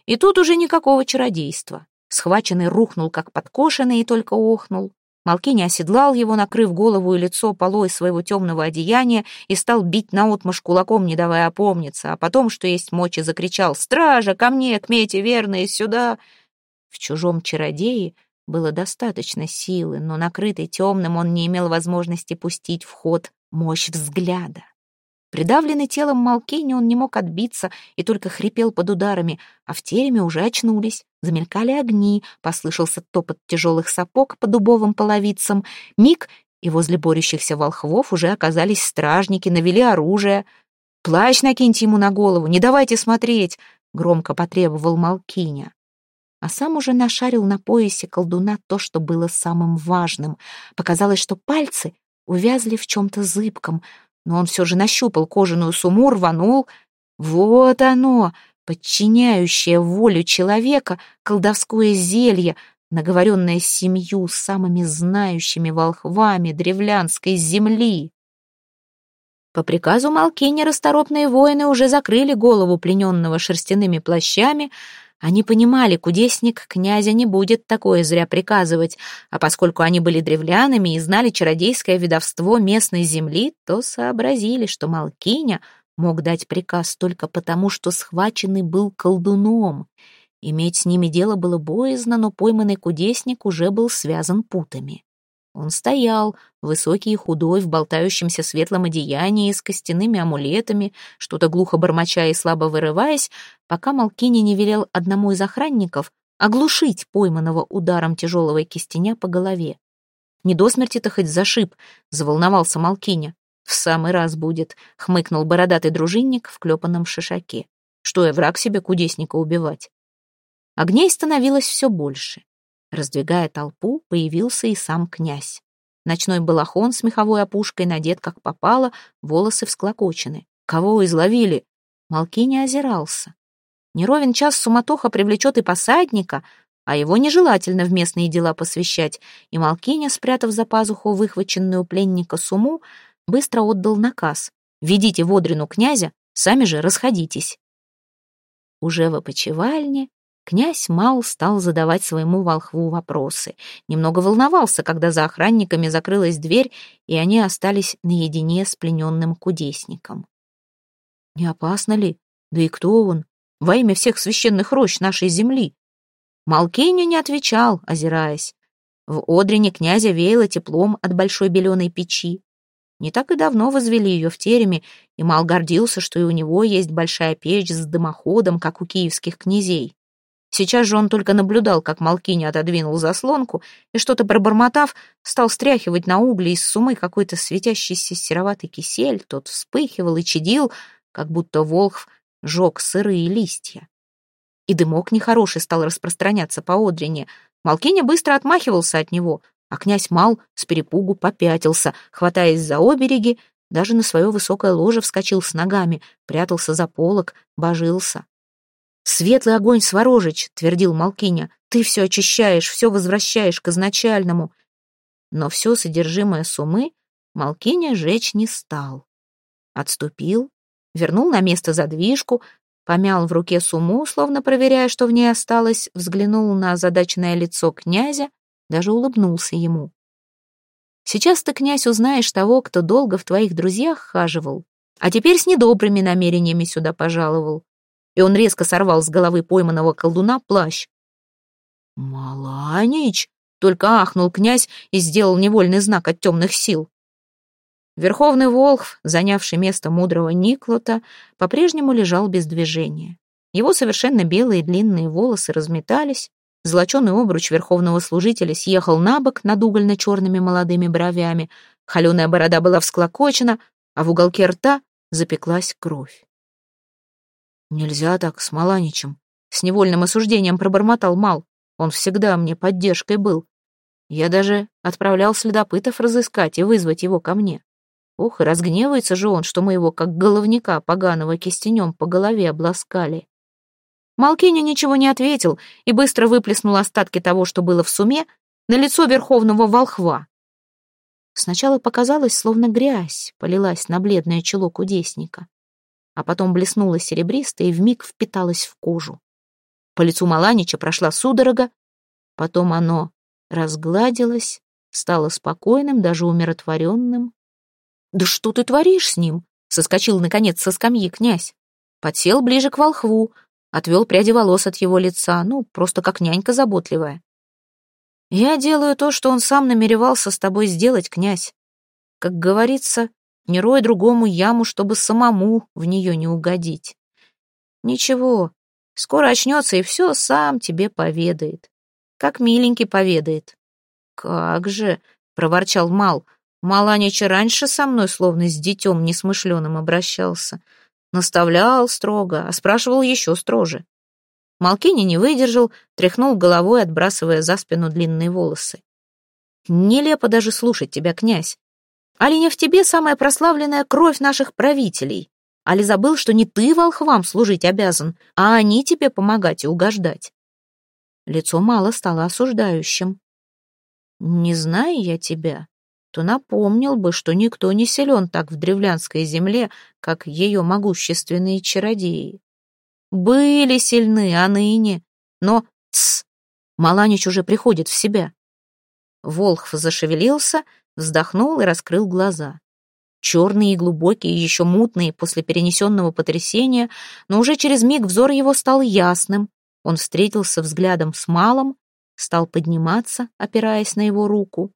И тут уже никакого чародейства. Схваченный рухнул, как подкошенный, и только охнул. Малкини оседлал его, накрыв голову и лицо полой своего темного одеяния, и стал бить наотмашь кулаком, не давая опомниться, а потом, что есть мочи, закричал «Стража, ко мне, к мете верные, сюда!» В чужом чародее было достаточно силы, но накрытый темным он не имел возможности пустить в ход мощь взгляда. Придавленный телом Малкини он не мог отбиться и только хрипел под ударами, а в тереме уже очнулись, замелькали огни, послышался топот тяжелых сапог по дубовым половицам, миг, и возле борющихся волхвов уже оказались стражники, навели оружие. «Плащ накиньте ему на голову, не давайте смотреть!» — громко потребовал Малкиня а сам уже нашарил на поясе колдуна то, что было самым важным. Показалось, что пальцы увязли в чем-то зыбком, но он все же нащупал кожаную сумму, рванул. Вот оно, подчиняющее волю человека, колдовское зелье, наговоренное семью самыми знающими волхвами древлянской земли. По приказу Малкини расторопные воины уже закрыли голову плененного шерстяными плащами, они понимали, кудесник князя не будет такое зря приказывать, а поскольку они были древлянами и знали чародейское ведовство местной земли, то сообразили, что Малкиня мог дать приказ только потому, что схваченный был колдуном. Иметь с ними дело было боязно, но пойманный кудесник уже был связан путами. Он стоял, высокий и худой, в болтающемся светлом одеянии с костяными амулетами, что-то глухо бормоча и слабо вырываясь, пока Малкини не велел одному из охранников оглушить пойманного ударом тяжелого кистеня по голове. «Не до смерти-то хоть зашиб», — заволновался Малкиня. «В самый раз будет», — хмыкнул бородатый дружинник в клепанном шишаке. «Что я, враг себе кудесника убивать?» Огней становилось все больше. Раздвигая толпу, появился и сам князь. Ночной балахон с меховой опушкой надет как попало, волосы всклокочены. Кого изловили? Малки не озирался. Неровен час суматоха привлечет и посадника, а его нежелательно в местные дела посвящать, и Малкиня, спрятав за пазуху выхваченную пленника суму, быстро отдал наказ. «Ведите в Одрину князя, сами же расходитесь». Уже в опочивальне Князь Мал стал задавать своему волхву вопросы. Немного волновался, когда за охранниками закрылась дверь, и они остались наедине с плененным кудесником. «Не опасно ли? Да и кто он? Во имя всех священных рощ нашей земли!» Малкеня не отвечал, озираясь. В Одрине князя веяло теплом от большой беленой печи. Не так и давно возвели ее в тереме, и Мал гордился, что и у него есть большая печь с дымоходом, как у киевских князей. Сейчас же он только наблюдал, как Малкини отодвинул заслонку и, что-то пробормотав, стал стряхивать на угли из сумы какой-то светящийся сероватый кисель. Тот вспыхивал и чадил, как будто волхв жег сырые листья. И дымок нехороший стал распространяться по Одрине. Малкиня быстро отмахивался от него, а князь Мал с перепугу попятился, хватаясь за обереги, даже на свое высокое ложе вскочил с ногами, прятался за полок, божился. «Светлый огонь, Сворожич!» — твердил Малкиня. «Ты все очищаешь, все возвращаешь к изначальному». Но все содержимое сумы Малкиня жечь не стал. Отступил, вернул на место задвижку, помял в руке суму, словно проверяя, что в ней осталось, взглянул на озадаченное лицо князя, даже улыбнулся ему. «Сейчас ты, князь, узнаешь того, кто долго в твоих друзьях хаживал, а теперь с недобрыми намерениями сюда пожаловал и он резко сорвал с головы пойманного колдуна плащ. «Маланич!» — только ахнул князь и сделал невольный знак от темных сил. Верховный Волхв, занявший место мудрого Никлота, по-прежнему лежал без движения. Его совершенно белые длинные волосы разметались, Золоченый обруч верховного служителя съехал на бок над угольно-черными молодыми бровями, холеная борода была всклокочена, а в уголке рта запеклась кровь. «Нельзя так с Маланичем», — с невольным осуждением пробормотал Мал. «Он всегда мне поддержкой был. Я даже отправлял следопытов разыскать и вызвать его ко мне. Ох, и разгневается же он, что мы его, как головника поганого кистенем, по голове обласкали. Малкиня ничего не ответил и быстро выплеснул остатки того, что было в суме, на лицо верховного волхва. Сначала показалось, словно грязь полилась на бледное чело кудесника, а потом блеснула серебристо и вмиг впиталась в кожу. По лицу Маланича прошла судорога, потом оно разгладилось, стало спокойным, даже умиротворенным. «Да что ты творишь с ним?» — соскочил, наконец, со скамьи князь. Подсел ближе к волхву, отвел пряди волос от его лица, ну, просто как нянька заботливая. «Я делаю то, что он сам намеревался с тобой сделать, князь. Как говорится, не рой другому яму, чтобы самому в нее не угодить. Ничего, скоро очнется и все сам тебе поведает. Как миленький поведает». «Как же!» — проворчал Мал — Маланич раньше со мной словно с детем несмышленым обращался. Наставлял строго, а спрашивал еще строже. Малкини не выдержал, тряхнул головой, отбрасывая за спину длинные волосы. «Нелепо даже слушать тебя, князь. Али не в тебе самая прославленная кровь наших правителей? Али забыл, что не ты волхвам служить обязан, а они тебе помогать и угождать?» Лицо мало стало осуждающим. «Не знаю я тебя, то напомнил бы, что никто не силен так в древлянской земле, как ее могущественные чародеи. Были сильны, а ныне... Но, тс, Маланич уже приходит в себя. Волхв зашевелился, вздохнул и раскрыл глаза. Черные и глубокие, еще мутные после перенесенного потрясения, но уже через миг взор его стал ясным. Он встретился взглядом с Малом, стал подниматься, опираясь на его руку.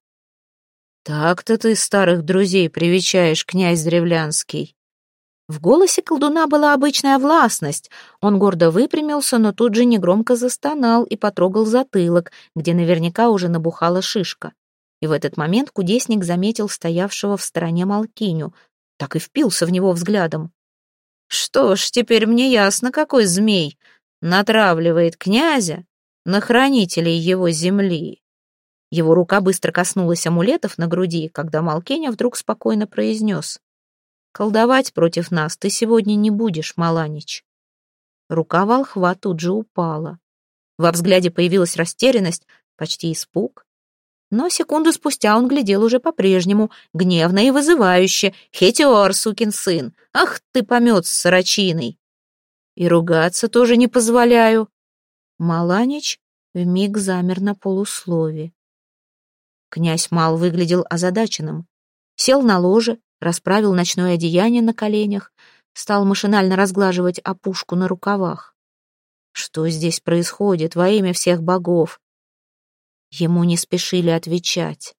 «Так-то ты старых друзей привечаешь, князь Древлянский». В голосе колдуна была обычная властность. Он гордо выпрямился, но тут же негромко застонал и потрогал затылок, где наверняка уже набухала шишка. И в этот момент кудесник заметил стоявшего в стороне Малкиню, так и впился в него взглядом. «Что ж, теперь мне ясно, какой змей натравливает князя на хранителей его земли». Его рука быстро коснулась амулетов на груди, когда Малкеня вдруг спокойно произнес. «Колдовать против нас ты сегодня не будешь, Маланич». Рука волхва тут же упала. Во взгляде появилась растерянность, почти испуг. Но секунду спустя он глядел уже по-прежнему, гневно и вызывающе. «Хетиор, сукин сын! Ах ты помет с сорочиной!» «И ругаться тоже не позволяю!» Маланич вмиг замер на полуслове. Князь Мал выглядел озадаченным. Сел на ложе, расправил ночное одеяние на коленях, стал машинально разглаживать опушку на рукавах. Что здесь происходит во имя всех богов? Ему не спешили отвечать.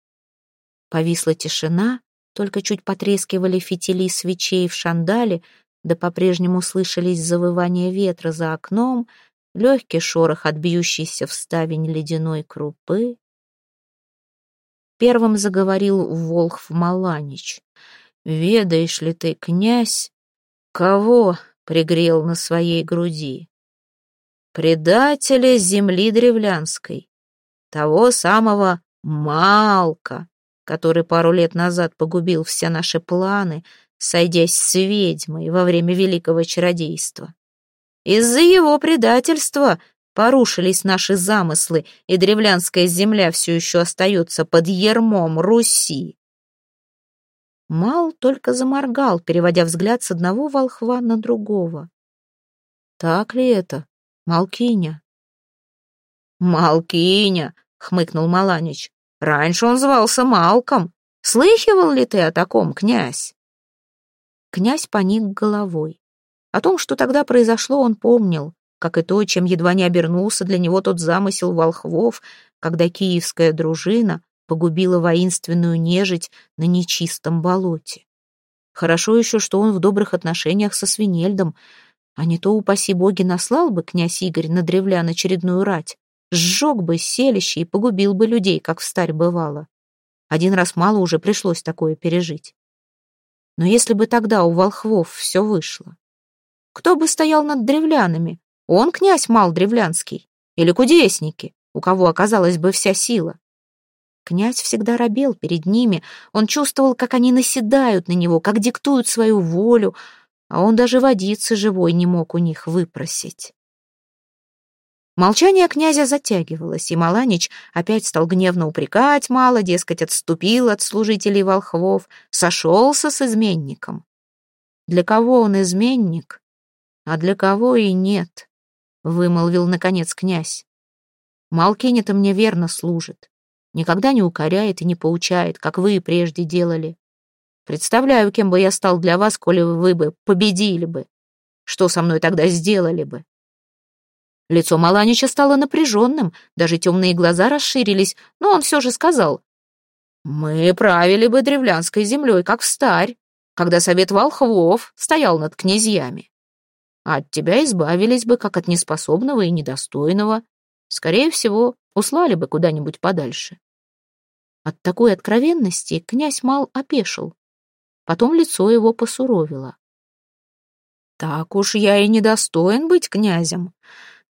Повисла тишина, только чуть потрескивали фитили свечей в шандале, да по-прежнему слышались завывания ветра за окном, легкий шорох от бьющейся в ставень ледяной крупы. Первым заговорил Волхв Маланич. «Ведаешь ли ты, князь, кого пригрел на своей груди? Предателя земли древлянской, того самого Малка, который пару лет назад погубил все наши планы, сойдясь с ведьмой во время великого чародейства. Из-за его предательства Порушились наши замыслы, и древлянская земля все еще остается под ермом Руси. Мал только заморгал, переводя взгляд с одного волхва на другого. «Так ли это, Малкиня?» «Малкиня!» — хмыкнул Маланич. «Раньше он звался Малком. Слыхивал ли ты о таком, князь?» Князь поник головой. О том, что тогда произошло, он помнил как и то, чем едва не обернулся для него тот замысел волхвов, когда киевская дружина погубила воинственную нежить на нечистом болоте. Хорошо еще, что он в добрых отношениях со Свинельдом, а не то, упаси боги, наслал бы князь Игорь на древлян очередную рать, сжег бы селище и погубил бы людей, как в старь бывало. Один раз мало уже пришлось такое пережить. Но если бы тогда у волхвов все вышло, кто бы стоял над древлянами? Он, князь Мал Древлянский? Или кудесники, у кого оказалась бы вся сила? Князь всегда робел перед ними, он чувствовал, как они наседают на него, как диктуют свою волю, а он даже водиться живой не мог у них выпросить. Молчание князя затягивалось, и Маланич опять стал гневно упрекать Мало, дескать, отступил от служителей волхвов, сошелся с изменником. Для кого он изменник, а для кого и нет, вымолвил, наконец, князь. Малкиня-то мне верно служит, никогда не укоряет и не поучает, как вы прежде делали. Представляю, кем бы я стал для вас, коли вы бы победили бы. Что со мной тогда сделали бы? Лицо Маланича стало напряженным, даже темные глаза расширились, но он все же сказал. «Мы правили бы древлянской землей, как старь, когда совет волхвов стоял над князьями. От тебя избавились бы, как от неспособного и недостойного. Скорее всего, услали бы куда-нибудь подальше». От такой откровенности князь Мал опешил. Потом лицо его посуровило. «Так уж я и недостоин быть князем.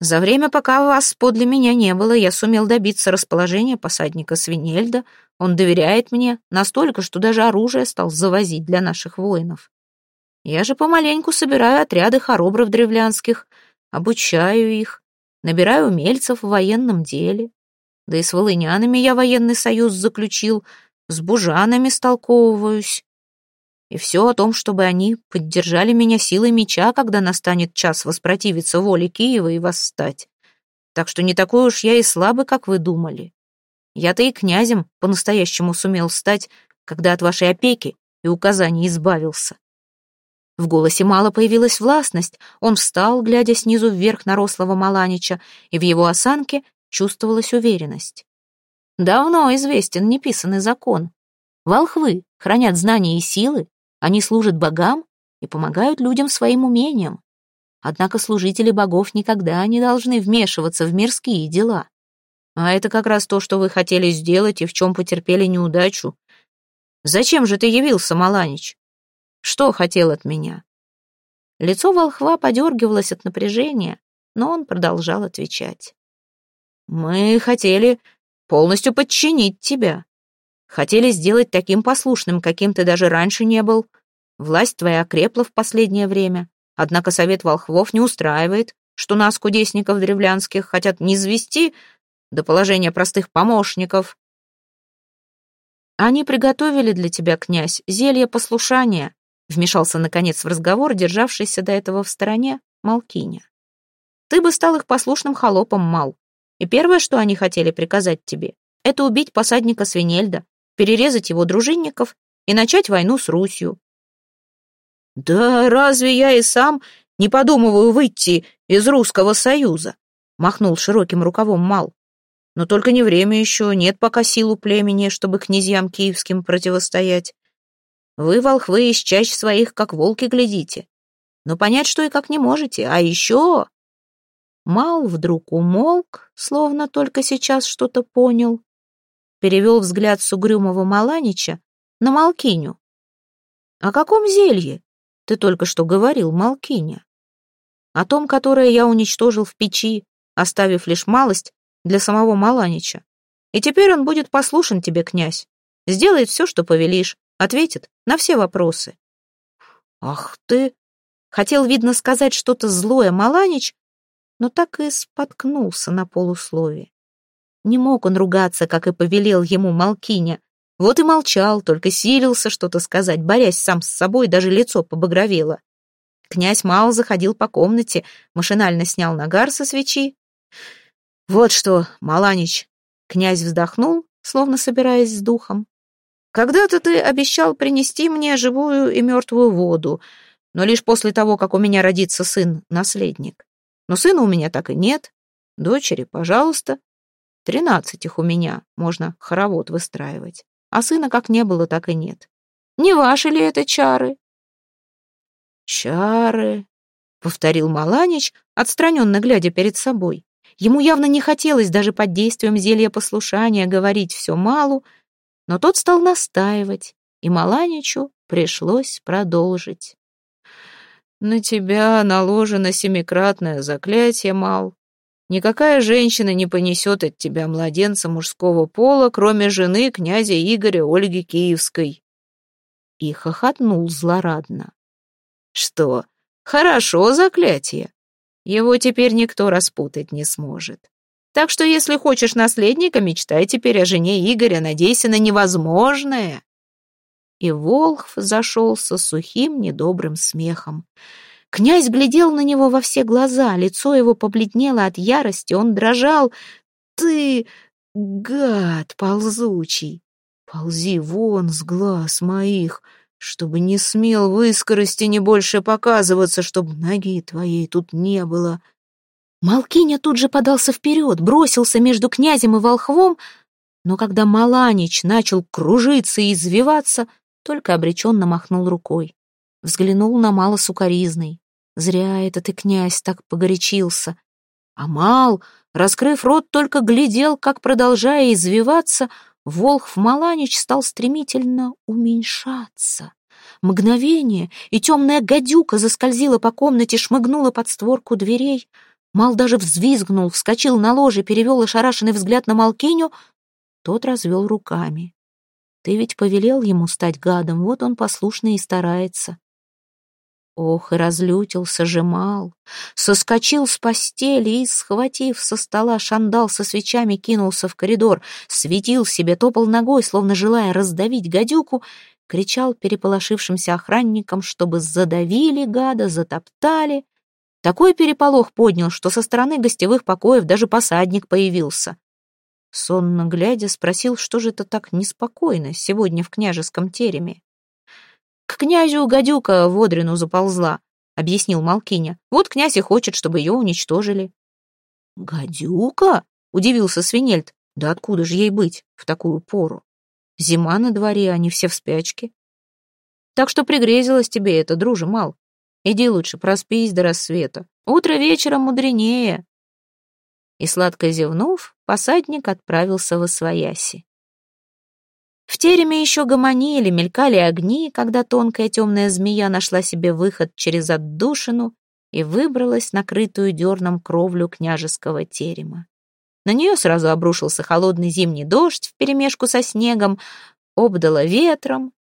За время, пока вас подле меня не было, я сумел добиться расположения посадника Свинельда. Он доверяет мне настолько, что даже оружие стал завозить для наших воинов. Я же помаленьку собираю отряды хоробров древлянских, обучаю их, набираю умельцев в военном деле. Да и с волынянами я военный союз заключил, с бужанами столковываюсь. И все о том, чтобы они поддержали меня силой меча, когда настанет час воспротивиться воле Киева и восстать. Так что не такой уж я и слабый, как вы думали. Я-то и князем по-настоящему сумел стать, когда от вашей опеки и указаний избавился. В голосе мало появилась властность, он встал, глядя снизу вверх на рослого Маланича, и в его осанке чувствовалась уверенность. Давно известен неписанный закон. Волхвы хранят знания и силы, они служат богам и помогают людям своим умением. Однако служители богов никогда не должны вмешиваться в мирские дела. А это как раз то, что вы хотели сделать и в чем потерпели неудачу. Зачем же ты явился, Маланич? Что хотел от меня?» Лицо волхва подергивалось от напряжения, но он продолжал отвечать. «Мы хотели полностью подчинить тебя. Хотели сделать таким послушным, каким ты даже раньше не был. Власть твоя окрепла в последнее время. Однако совет волхвов не устраивает, что нас, кудесников древлянских, хотят не звести до положения простых помощников. Они приготовили для тебя, князь, зелье послушания, вмешался, наконец, в разговор, державшийся до этого в стороне, Малкиня. Ты бы стал их послушным холопом, Мал. И первое, что они хотели приказать тебе, это убить посадника Свинельда, перерезать его дружинников и начать войну с Русью. «Да разве я и сам не подумываю выйти из Русского Союза?» махнул широким рукавом Мал. «Но только не время еще, нет пока силу племени, чтобы князьям киевским противостоять. Вы, волхвы, из чащ своих, как волки, глядите. Но понять, что и как не можете. А еще...» Мал вдруг умолк, словно только сейчас что-то понял, перевел взгляд с угрюмого Маланича на Малкиню. «О каком зелье ты только что говорил, Малкиня? О том, которое я уничтожил в печи, оставив лишь малость для самого Маланича. И теперь он будет послушен тебе, князь. Сделает все, что повелишь, ответит на все вопросы». «Ах ты!» Хотел, видно, сказать что-то злое Маланич, но так и споткнулся на полуслове. Не мог он ругаться, как и повелел ему Малкиня. Вот и молчал, только силился что-то сказать, борясь сам с собой, даже лицо побагровело. Князь Мал заходил по комнате, машинально снял нагар со свечи. «Вот что, Маланич!» Князь вздохнул, словно собираясь с духом. «Когда-то ты обещал принести мне живую и мертвую воду, но лишь после того, как у меня родится сын-наследник. Но сына у меня так и нет. Дочери, пожалуйста, Тринадцать их у меня, можно хоровод выстраивать. А сына как не было, так и нет. Не ваши ли это чары? Чары, повторил Маланич, отстраненно глядя перед собой. Ему явно не хотелось даже под действием зелья послушания говорить все малу, но тот стал настаивать, и Маланичу пришлось продолжить. «На тебя наложено семикратное заклятие, Мал. Никакая женщина не понесет от тебя младенца мужского пола, кроме жены князя Игоря Ольги Киевской». И хохотнул злорадно. «Что, хорошо заклятие? Его теперь никто распутать не сможет. Так что, если хочешь наследника, мечтай теперь о жене Игоря, надейся на невозможное. И Волхв зашелся сухим недобрым смехом. Князь глядел на него во все глаза, лицо его побледнело от ярости, он дрожал. «Ты, гад ползучий, ползи вон с глаз моих!» чтобы не смел в искорости больше показываться, чтобы ноги твоей тут не было. Малкиня тут же подался вперед, бросился между князем и волхвом, но когда Маланич начал кружиться и извиваться, только обреченно махнул рукой. Взглянул на Мала сукоризной. Зря этот и князь так погорячился. А Мал, раскрыв рот, только глядел, как, продолжая извиваться, Волхв Маланич стал стремительно уменьшаться. Мгновение, и темная гадюка заскользила по комнате, шмыгнула под створку дверей. Мал даже взвизгнул, вскочил на ложе, перевел ошарашенный взгляд на Малкиню. Тот развел руками. «Ты ведь повелел ему стать гадом, вот он послушный и старается. Ох, и разлютился же Мал. Соскочил с постели и, схватив со стола шандал со свечами, кинулся в коридор, светил себе, топал ногой, словно желая раздавить гадюку, кричал переполошившимся охранникам, чтобы задавили гада, затоптали. Такой переполох поднял, что со стороны гостевых покоев даже посадник появился. Сонно глядя, спросил, что же это так неспокойно сегодня в княжеском тереме. «К князю гадюка в Одрину заползла», — объяснил Малкиня. «Вот князь и хочет, чтобы ее уничтожили». «Гадюка?» — удивился Свинельд. «Да откуда же ей быть в такую пору? Зима на дворе, они все в спячке. Так что пригрезилось тебе это, друже, Мал. Иди лучше проспись до рассвета. Утро вечером мудренее». И сладко зевнув, посадник отправился в Освояси. В тереме еще гомонили, мелькали огни, когда тонкая темная змея нашла себе выход через отдушину и выбралась на крытую дерном кровлю княжеского терема. На нее сразу обрушился холодный зимний дождь вперемешку со снегом, обдало ветром.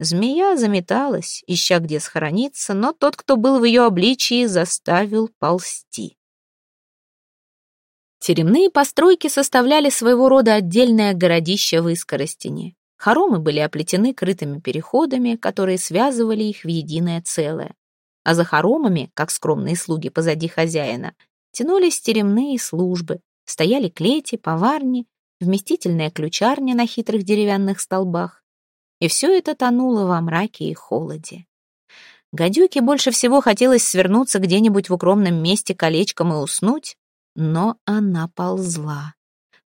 Змея заметалась, ища где схорониться, но тот, кто был в ее обличии, заставил ползти. Теремные постройки составляли своего рода отдельное городище в Искоростине. Хоромы были оплетены крытыми переходами, которые связывали их в единое целое. А за хоромами, как скромные слуги позади хозяина, тянулись теремные службы, стояли клети, поварни, вместительная ключарня на хитрых деревянных столбах. И все это тонуло во мраке и холоде. Гадюке больше всего хотелось свернуться где-нибудь в укромном месте колечком и уснуть, но она ползла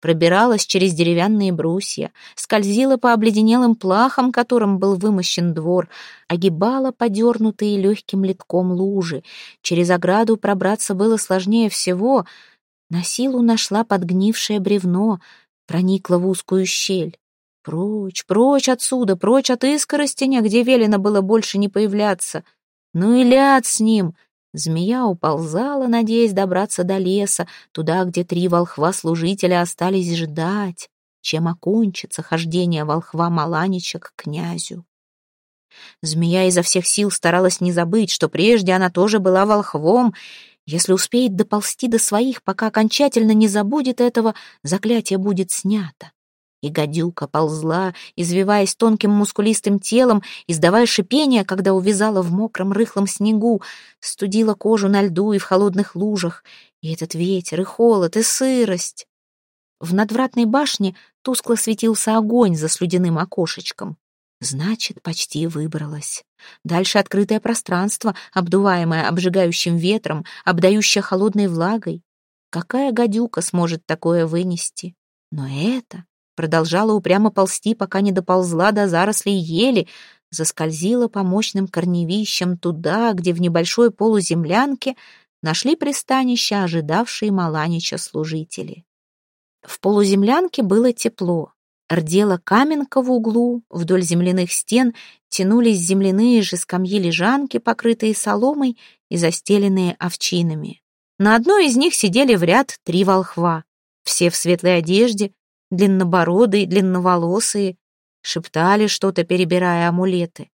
пробиралась через деревянные брусья, скользила по обледенелым плахам, которым был вымощен двор, огибала подернутые легким литком лужи. Через ограду пробраться было сложнее всего. На силу нашла подгнившее бревно, проникла в узкую щель. Прочь, прочь отсюда, прочь от искоростеня, где велено было больше не появляться. Ну и ляд с ним, Змея уползала, надеясь добраться до леса, туда, где три волхва-служителя остались ждать, чем окончится хождение волхва Маланича к князю. Змея изо всех сил старалась не забыть, что прежде она тоже была волхвом. Если успеет доползти до своих, пока окончательно не забудет этого, заклятие будет снято. И гадюка ползла, извиваясь тонким мускулистым телом, издавая шипение, когда увязала в мокром рыхлом снегу, студила кожу на льду и в холодных лужах. И этот ветер, и холод, и сырость. В надвратной башне тускло светился огонь за слюдяным окошечком. Значит, почти выбралась. Дальше открытое пространство, обдуваемое обжигающим ветром, обдающее холодной влагой. Какая гадюка сможет такое вынести? Но это Продолжала упрямо ползти, пока не доползла до зарослей ели, заскользила по мощным корневищам туда, где в небольшой полуземлянке нашли пристанище ожидавшие Маланича служители. В полуземлянке было тепло. Рдела каменка в углу, вдоль земляных стен тянулись земляные же скамьи-лежанки, покрытые соломой и застеленные овчинами. На одной из них сидели в ряд три волхва, все в светлой одежде, длиннобородые, длинноволосые, шептали что-то, перебирая амулеты.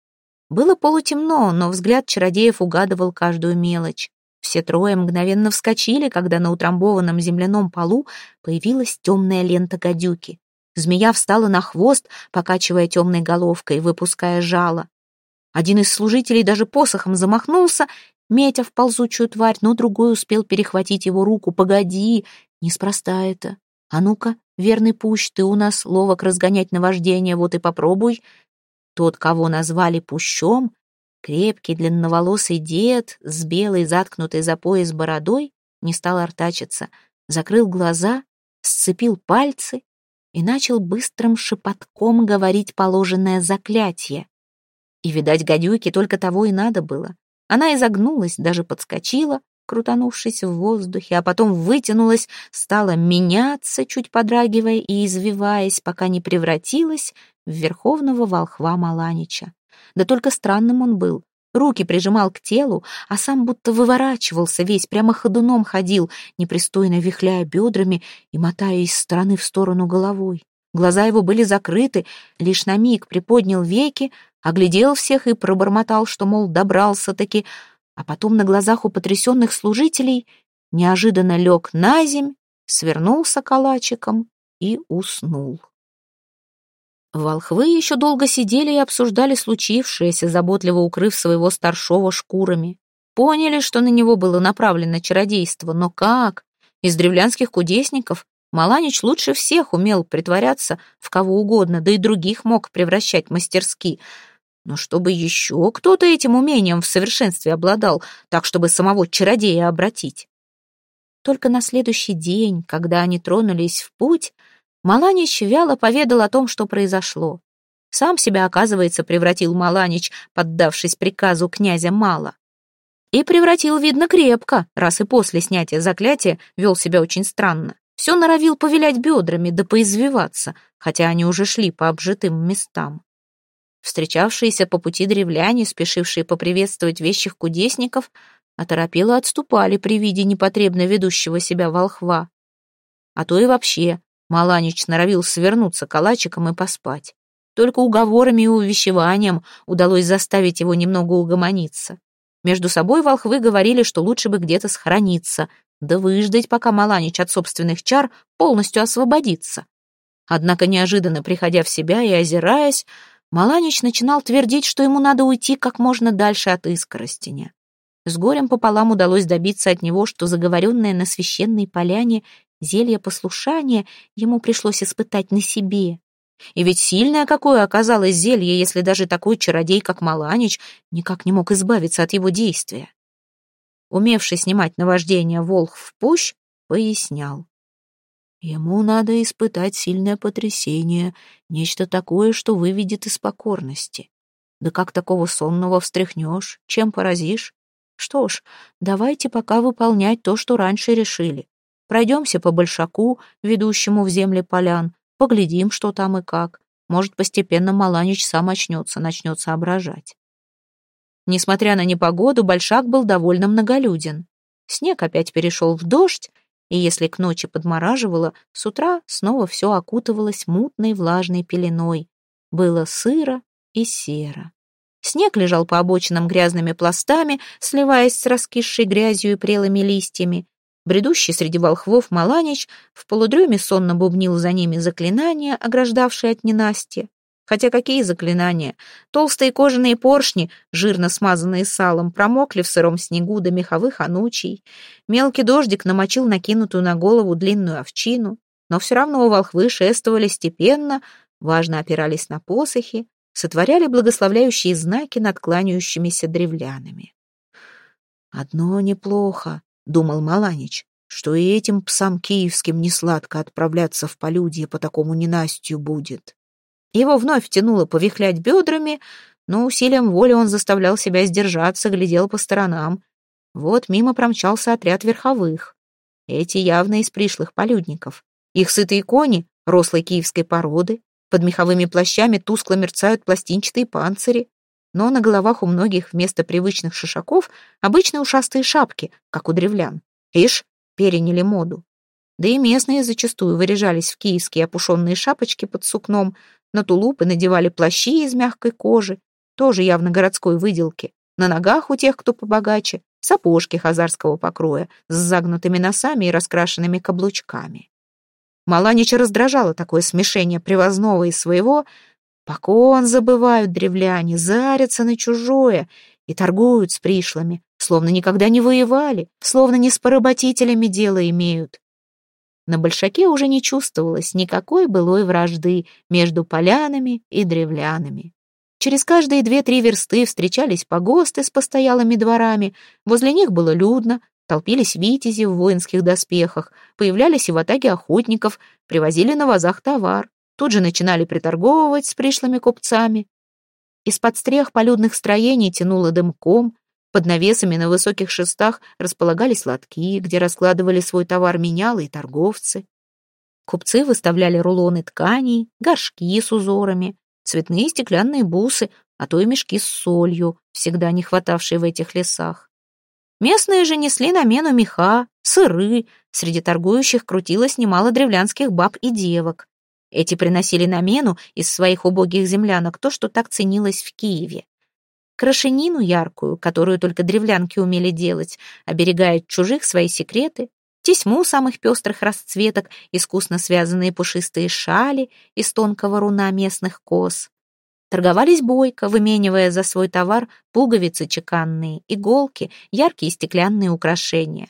Было полутемно, но взгляд чародеев угадывал каждую мелочь. Все трое мгновенно вскочили, когда на утрамбованном земляном полу появилась темная лента гадюки. Змея встала на хвост, покачивая темной головкой, выпуская жало. Один из служителей даже посохом замахнулся, метя в ползучую тварь, но другой успел перехватить его руку. «Погоди, неспроста это. А ну-ка, верный пущ, ты у нас ловок разгонять наваждение, вот и попробуй». Тот, кого назвали пущом, крепкий длинноволосый дед с белой заткнутой за пояс бородой, не стал артачиться, закрыл глаза, сцепил пальцы и начал быстрым шепотком говорить положенное заклятие. И, видать, гадюке только того и надо было. Она изогнулась, даже подскочила, крутанувшись в воздухе, а потом вытянулась, стала меняться, чуть подрагивая и извиваясь, пока не превратилась в верховного волхва Маланича. Да только странным он был. Руки прижимал к телу, а сам будто выворачивался весь, прямо ходуном ходил, непристойно вихляя бедрами и мотая из стороны в сторону головой. Глаза его были закрыты, лишь на миг приподнял веки, оглядел всех и пробормотал, что, мол, добрался-таки, а потом на глазах у потрясенных служителей неожиданно лег на земь, свернулся калачиком и уснул. Волхвы еще долго сидели и обсуждали случившееся, заботливо укрыв своего старшего шкурами. Поняли, что на него было направлено чародейство, но как? Из древлянских кудесников Маланич лучше всех умел притворяться в кого угодно, да и других мог превращать мастерски. Но чтобы еще кто-то этим умением в совершенстве обладал, так чтобы самого чародея обратить. Только на следующий день, когда они тронулись в путь, Маланич вяло поведал о том, что произошло. Сам себя, оказывается, превратил Маланич, поддавшись приказу князя Мала. И превратил, видно, крепко, раз и после снятия заклятия вел себя очень странно. Все норовил повилять бедрами да поизвиваться, хотя они уже шли по обжитым местам. Встречавшиеся по пути древляне, спешившие поприветствовать вещих кудесников, оторопело отступали при виде непотребно ведущего себя волхва. А то и вообще Маланич норовил свернуться калачиком и поспать. Только уговорами и увещеванием удалось заставить его немного угомониться. Между собой волхвы говорили, что лучше бы где-то схорониться, да выждать, пока Маланич от собственных чар полностью освободится. Однако неожиданно приходя в себя и озираясь, Маланич начинал твердить, что ему надо уйти как можно дальше от искоростеня. С горем пополам удалось добиться от него, что заговоренное на священной поляне Зелье послушания ему пришлось испытать на себе. И ведь сильное какое оказалось зелье, если даже такой чародей, как Маланич, никак не мог избавиться от его действия. Умевший снимать наваждение волх в пущ, пояснял. Ему надо испытать сильное потрясение, нечто такое, что выведет из покорности. Да как такого сонного встряхнешь, чем поразишь? Что ж, давайте пока выполнять то, что раньше решили. Пройдемся по большаку, ведущему в земли полян, поглядим, что там и как. Может, постепенно Маланич сам очнется, начнет соображать. Несмотря на непогоду, большак был довольно многолюден. Снег опять перешел в дождь, и если к ночи подмораживало, с утра снова все окутывалось мутной влажной пеленой. Было сыро и серо. Снег лежал по обочинам грязными пластами, сливаясь с раскисшей грязью и прелыми листьями. Бредущий среди волхвов Маланич в полудреме сонно бубнил за ними заклинания, ограждавшие от ненастья. Хотя какие заклинания? Толстые кожаные поршни, жирно смазанные салом, промокли в сыром снегу до меховых анучий. Мелкий дождик намочил накинутую на голову длинную овчину. Но все равно волхвы шествовали степенно, важно опирались на посохи, сотворяли благословляющие знаки над кланяющимися древлянами. «Одно неплохо», — думал Маланич, что и этим псам киевским несладко отправляться в полюдье по такому ненастью будет. Его вновь тянуло повихлять бедрами, но усилием воли он заставлял себя сдержаться, глядел по сторонам. Вот мимо промчался отряд верховых. Эти явно из пришлых полюдников. Их сытые кони, рослой киевской породы, под меховыми плащами тускло мерцают пластинчатые панцири, но на головах у многих вместо привычных шишаков обычные ушастые шапки, как у древлян. Ишь, переняли моду. Да и местные зачастую выряжались в киевские опушенные шапочки под сукном, на тулупы надевали плащи из мягкой кожи, тоже явно городской выделки. На ногах у тех, кто побогаче, сапожки хазарского покроя с загнутыми носами и раскрашенными каблучками. Маланича раздражало такое смешение привозного и своего. Покон забывают древляне, зарятся на чужое и торгуют с пришлыми, словно никогда не воевали, словно не с поработителями дело имеют. На Большаке уже не чувствовалось никакой былой вражды между полянами и древлянами. Через каждые две-три версты встречались погосты с постоялыми дворами, возле них было людно, толпились витязи в воинских доспехах, появлялись и в атаке охотников, привозили на вазах товар, тут же начинали приторговывать с пришлыми купцами. Из-под стрех полюдных строений тянуло дымком, под навесами на высоких шестах располагались лотки, где раскладывали свой товар менялы и торговцы. Купцы выставляли рулоны тканей, горшки с узорами, цветные стеклянные бусы, а то и мешки с солью, всегда не хватавшие в этих лесах. Местные же несли на мену меха, сыры, среди торгующих крутилось немало древлянских баб и девок. Эти приносили на мену из своих убогих землянок то, что так ценилось в Киеве. Крашенину яркую, которую только древлянки умели делать, оберегает чужих свои секреты, тесьму самых пестрых расцветок, искусно связанные пушистые шали из тонкого руна местных коз. Торговались бойко, выменивая за свой товар пуговицы чеканные, иголки, яркие стеклянные украшения.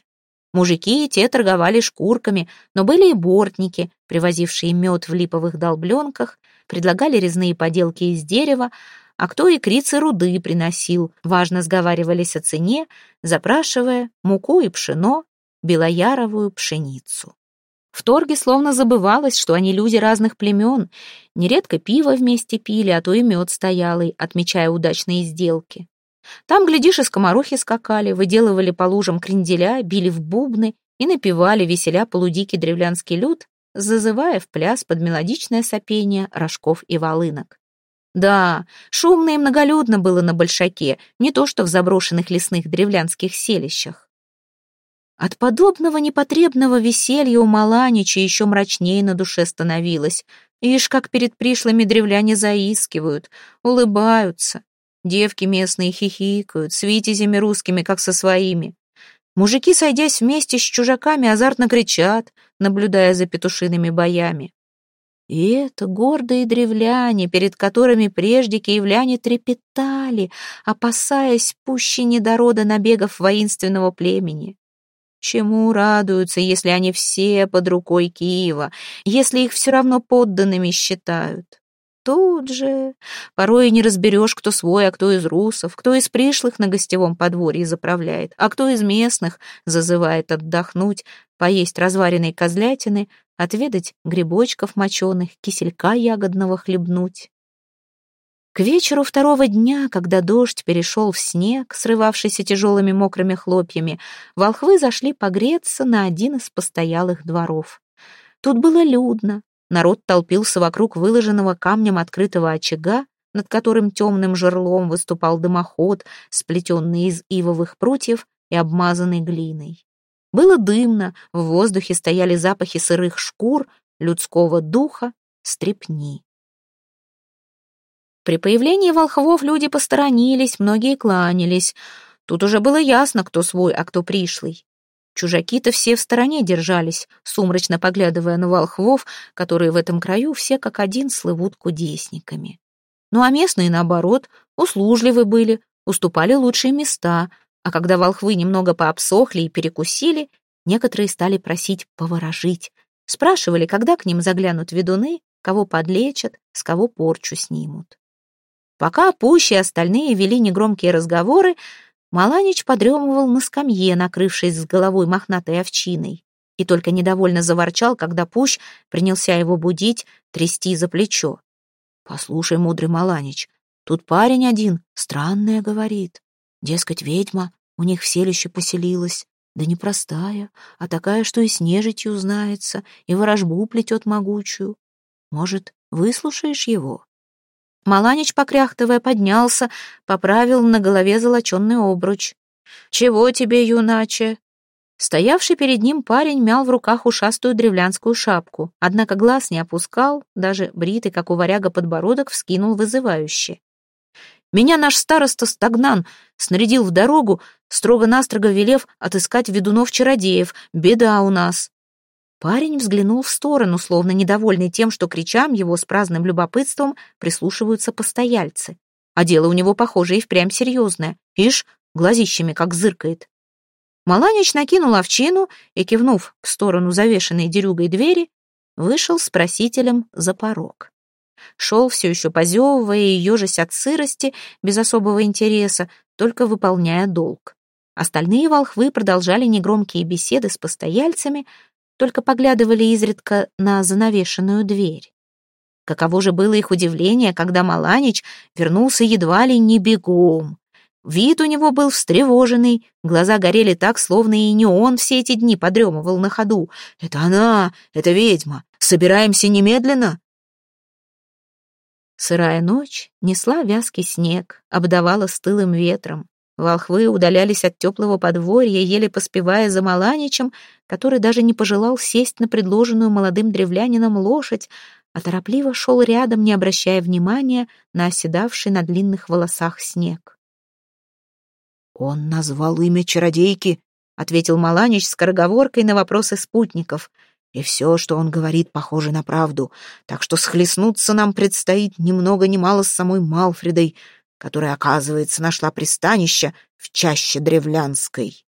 Мужики те торговали шкурками, но были и бортники, привозившие мед в липовых долбленках, предлагали резные поделки из дерева, а кто и крицы руды приносил, важно сговаривались о цене, запрашивая муку и пшено, белояровую пшеницу. В торге словно забывалось, что они люди разных племен, нередко пиво вместе пили, а то и мед стоялый, отмечая удачные сделки. Там, глядишь, и скоморохи скакали, выделывали по лужам кренделя, били в бубны и напевали, веселя полудикий древлянский люд, зазывая в пляс под мелодичное сопение рожков и волынок. Да, шумно и многолюдно было на Большаке, не то что в заброшенных лесных древлянских селищах. От подобного непотребного веселья у Маланича еще мрачнее на душе становилось. Ишь, как перед пришлыми древляне заискивают, улыбаются. Девки местные хихикают, с витязями русскими, как со своими. Мужики, сойдясь вместе с чужаками, азартно кричат, наблюдая за петушиными боями. И это гордые древляне, перед которыми прежде киевляне трепетали, опасаясь пуще недорода набегов воинственного племени. Чему радуются, если они все под рукой Киева, если их все равно подданными считают? Тут же порой не разберешь, кто свой, а кто из русов, кто из пришлых на гостевом подворье заправляет, а кто из местных зазывает отдохнуть, поесть разваренной козлятины, отведать грибочков моченых, киселька ягодного хлебнуть. К вечеру второго дня, когда дождь перешел в снег, срывавшийся тяжелыми мокрыми хлопьями, волхвы зашли погреться на один из постоялых дворов. Тут было людно, народ толпился вокруг выложенного камнем открытого очага, над которым темным жерлом выступал дымоход, сплетенный из ивовых прутьев и обмазанный глиной. Было дымно, в воздухе стояли запахи сырых шкур, людского духа, стрепни. При появлении волхвов люди посторонились, многие кланялись. Тут уже было ясно, кто свой, а кто пришлый. Чужаки-то все в стороне держались, сумрачно поглядывая на волхвов, которые в этом краю все как один слывут кудесниками. Ну а местные, наоборот, услужливы были, уступали лучшие места, а когда волхвы немного пообсохли и перекусили, некоторые стали просить поворожить, спрашивали, когда к ним заглянут ведуны, кого подлечат, с кого порчу снимут. Пока Пущи и остальные вели негромкие разговоры, Маланич подремывал на скамье, накрывшись с головой мохнатой овчиной, и только недовольно заворчал, когда Пущ принялся его будить, трясти за плечо. «Послушай, мудрый Маланич, тут парень один странное говорит. Дескать, ведьма У них в селище поселилась. Да не простая, а такая, что и с нежитью знается, и ворожбу плетет могучую. Может, выслушаешь его?» Маланич, покряхтывая, поднялся, поправил на голове золоченный обруч. «Чего тебе, юначе?» Стоявший перед ним парень мял в руках ушастую древлянскую шапку, однако глаз не опускал, даже бритый, как у варяга, подбородок вскинул вызывающе. «Меня наш староста Стагнан снарядил в дорогу, строго-настрого велев отыскать ведунов-чародеев. Беда у нас!» Парень взглянул в сторону, словно недовольный тем, что кричам его с праздным любопытством прислушиваются постояльцы. А дело у него, похоже, и впрямь серьезное. Ишь, глазищами как зыркает. Маланич накинул овчину и, кивнув в сторону завешенной дерюгой двери, вышел с просителем за порог. Шел все еще позевывая и ежась от сырости, без особого интереса, только выполняя долг. Остальные волхвы продолжали негромкие беседы с постояльцами, только поглядывали изредка на занавешенную дверь. Каково же было их удивление, когда Маланич вернулся едва ли не бегом. Вид у него был встревоженный, глаза горели так, словно и не он все эти дни подремывал на ходу. «Это она! Это ведьма! Собираемся немедленно!» Сырая ночь несла вязкий снег, обдавала стылым ветром. Волхвы удалялись от теплого подворья, еле поспевая за Маланичем, который даже не пожелал сесть на предложенную молодым древлянином лошадь, а торопливо шел рядом, не обращая внимания на оседавший на длинных волосах снег. «Он назвал имя чародейки», — ответил Маланич скороговоркой на вопросы спутников. «И все, что он говорит, похоже на правду, так что схлестнуться нам предстоит ни много ни мало с самой Малфредой, которая, оказывается, нашла пристанище в чаще древлянской».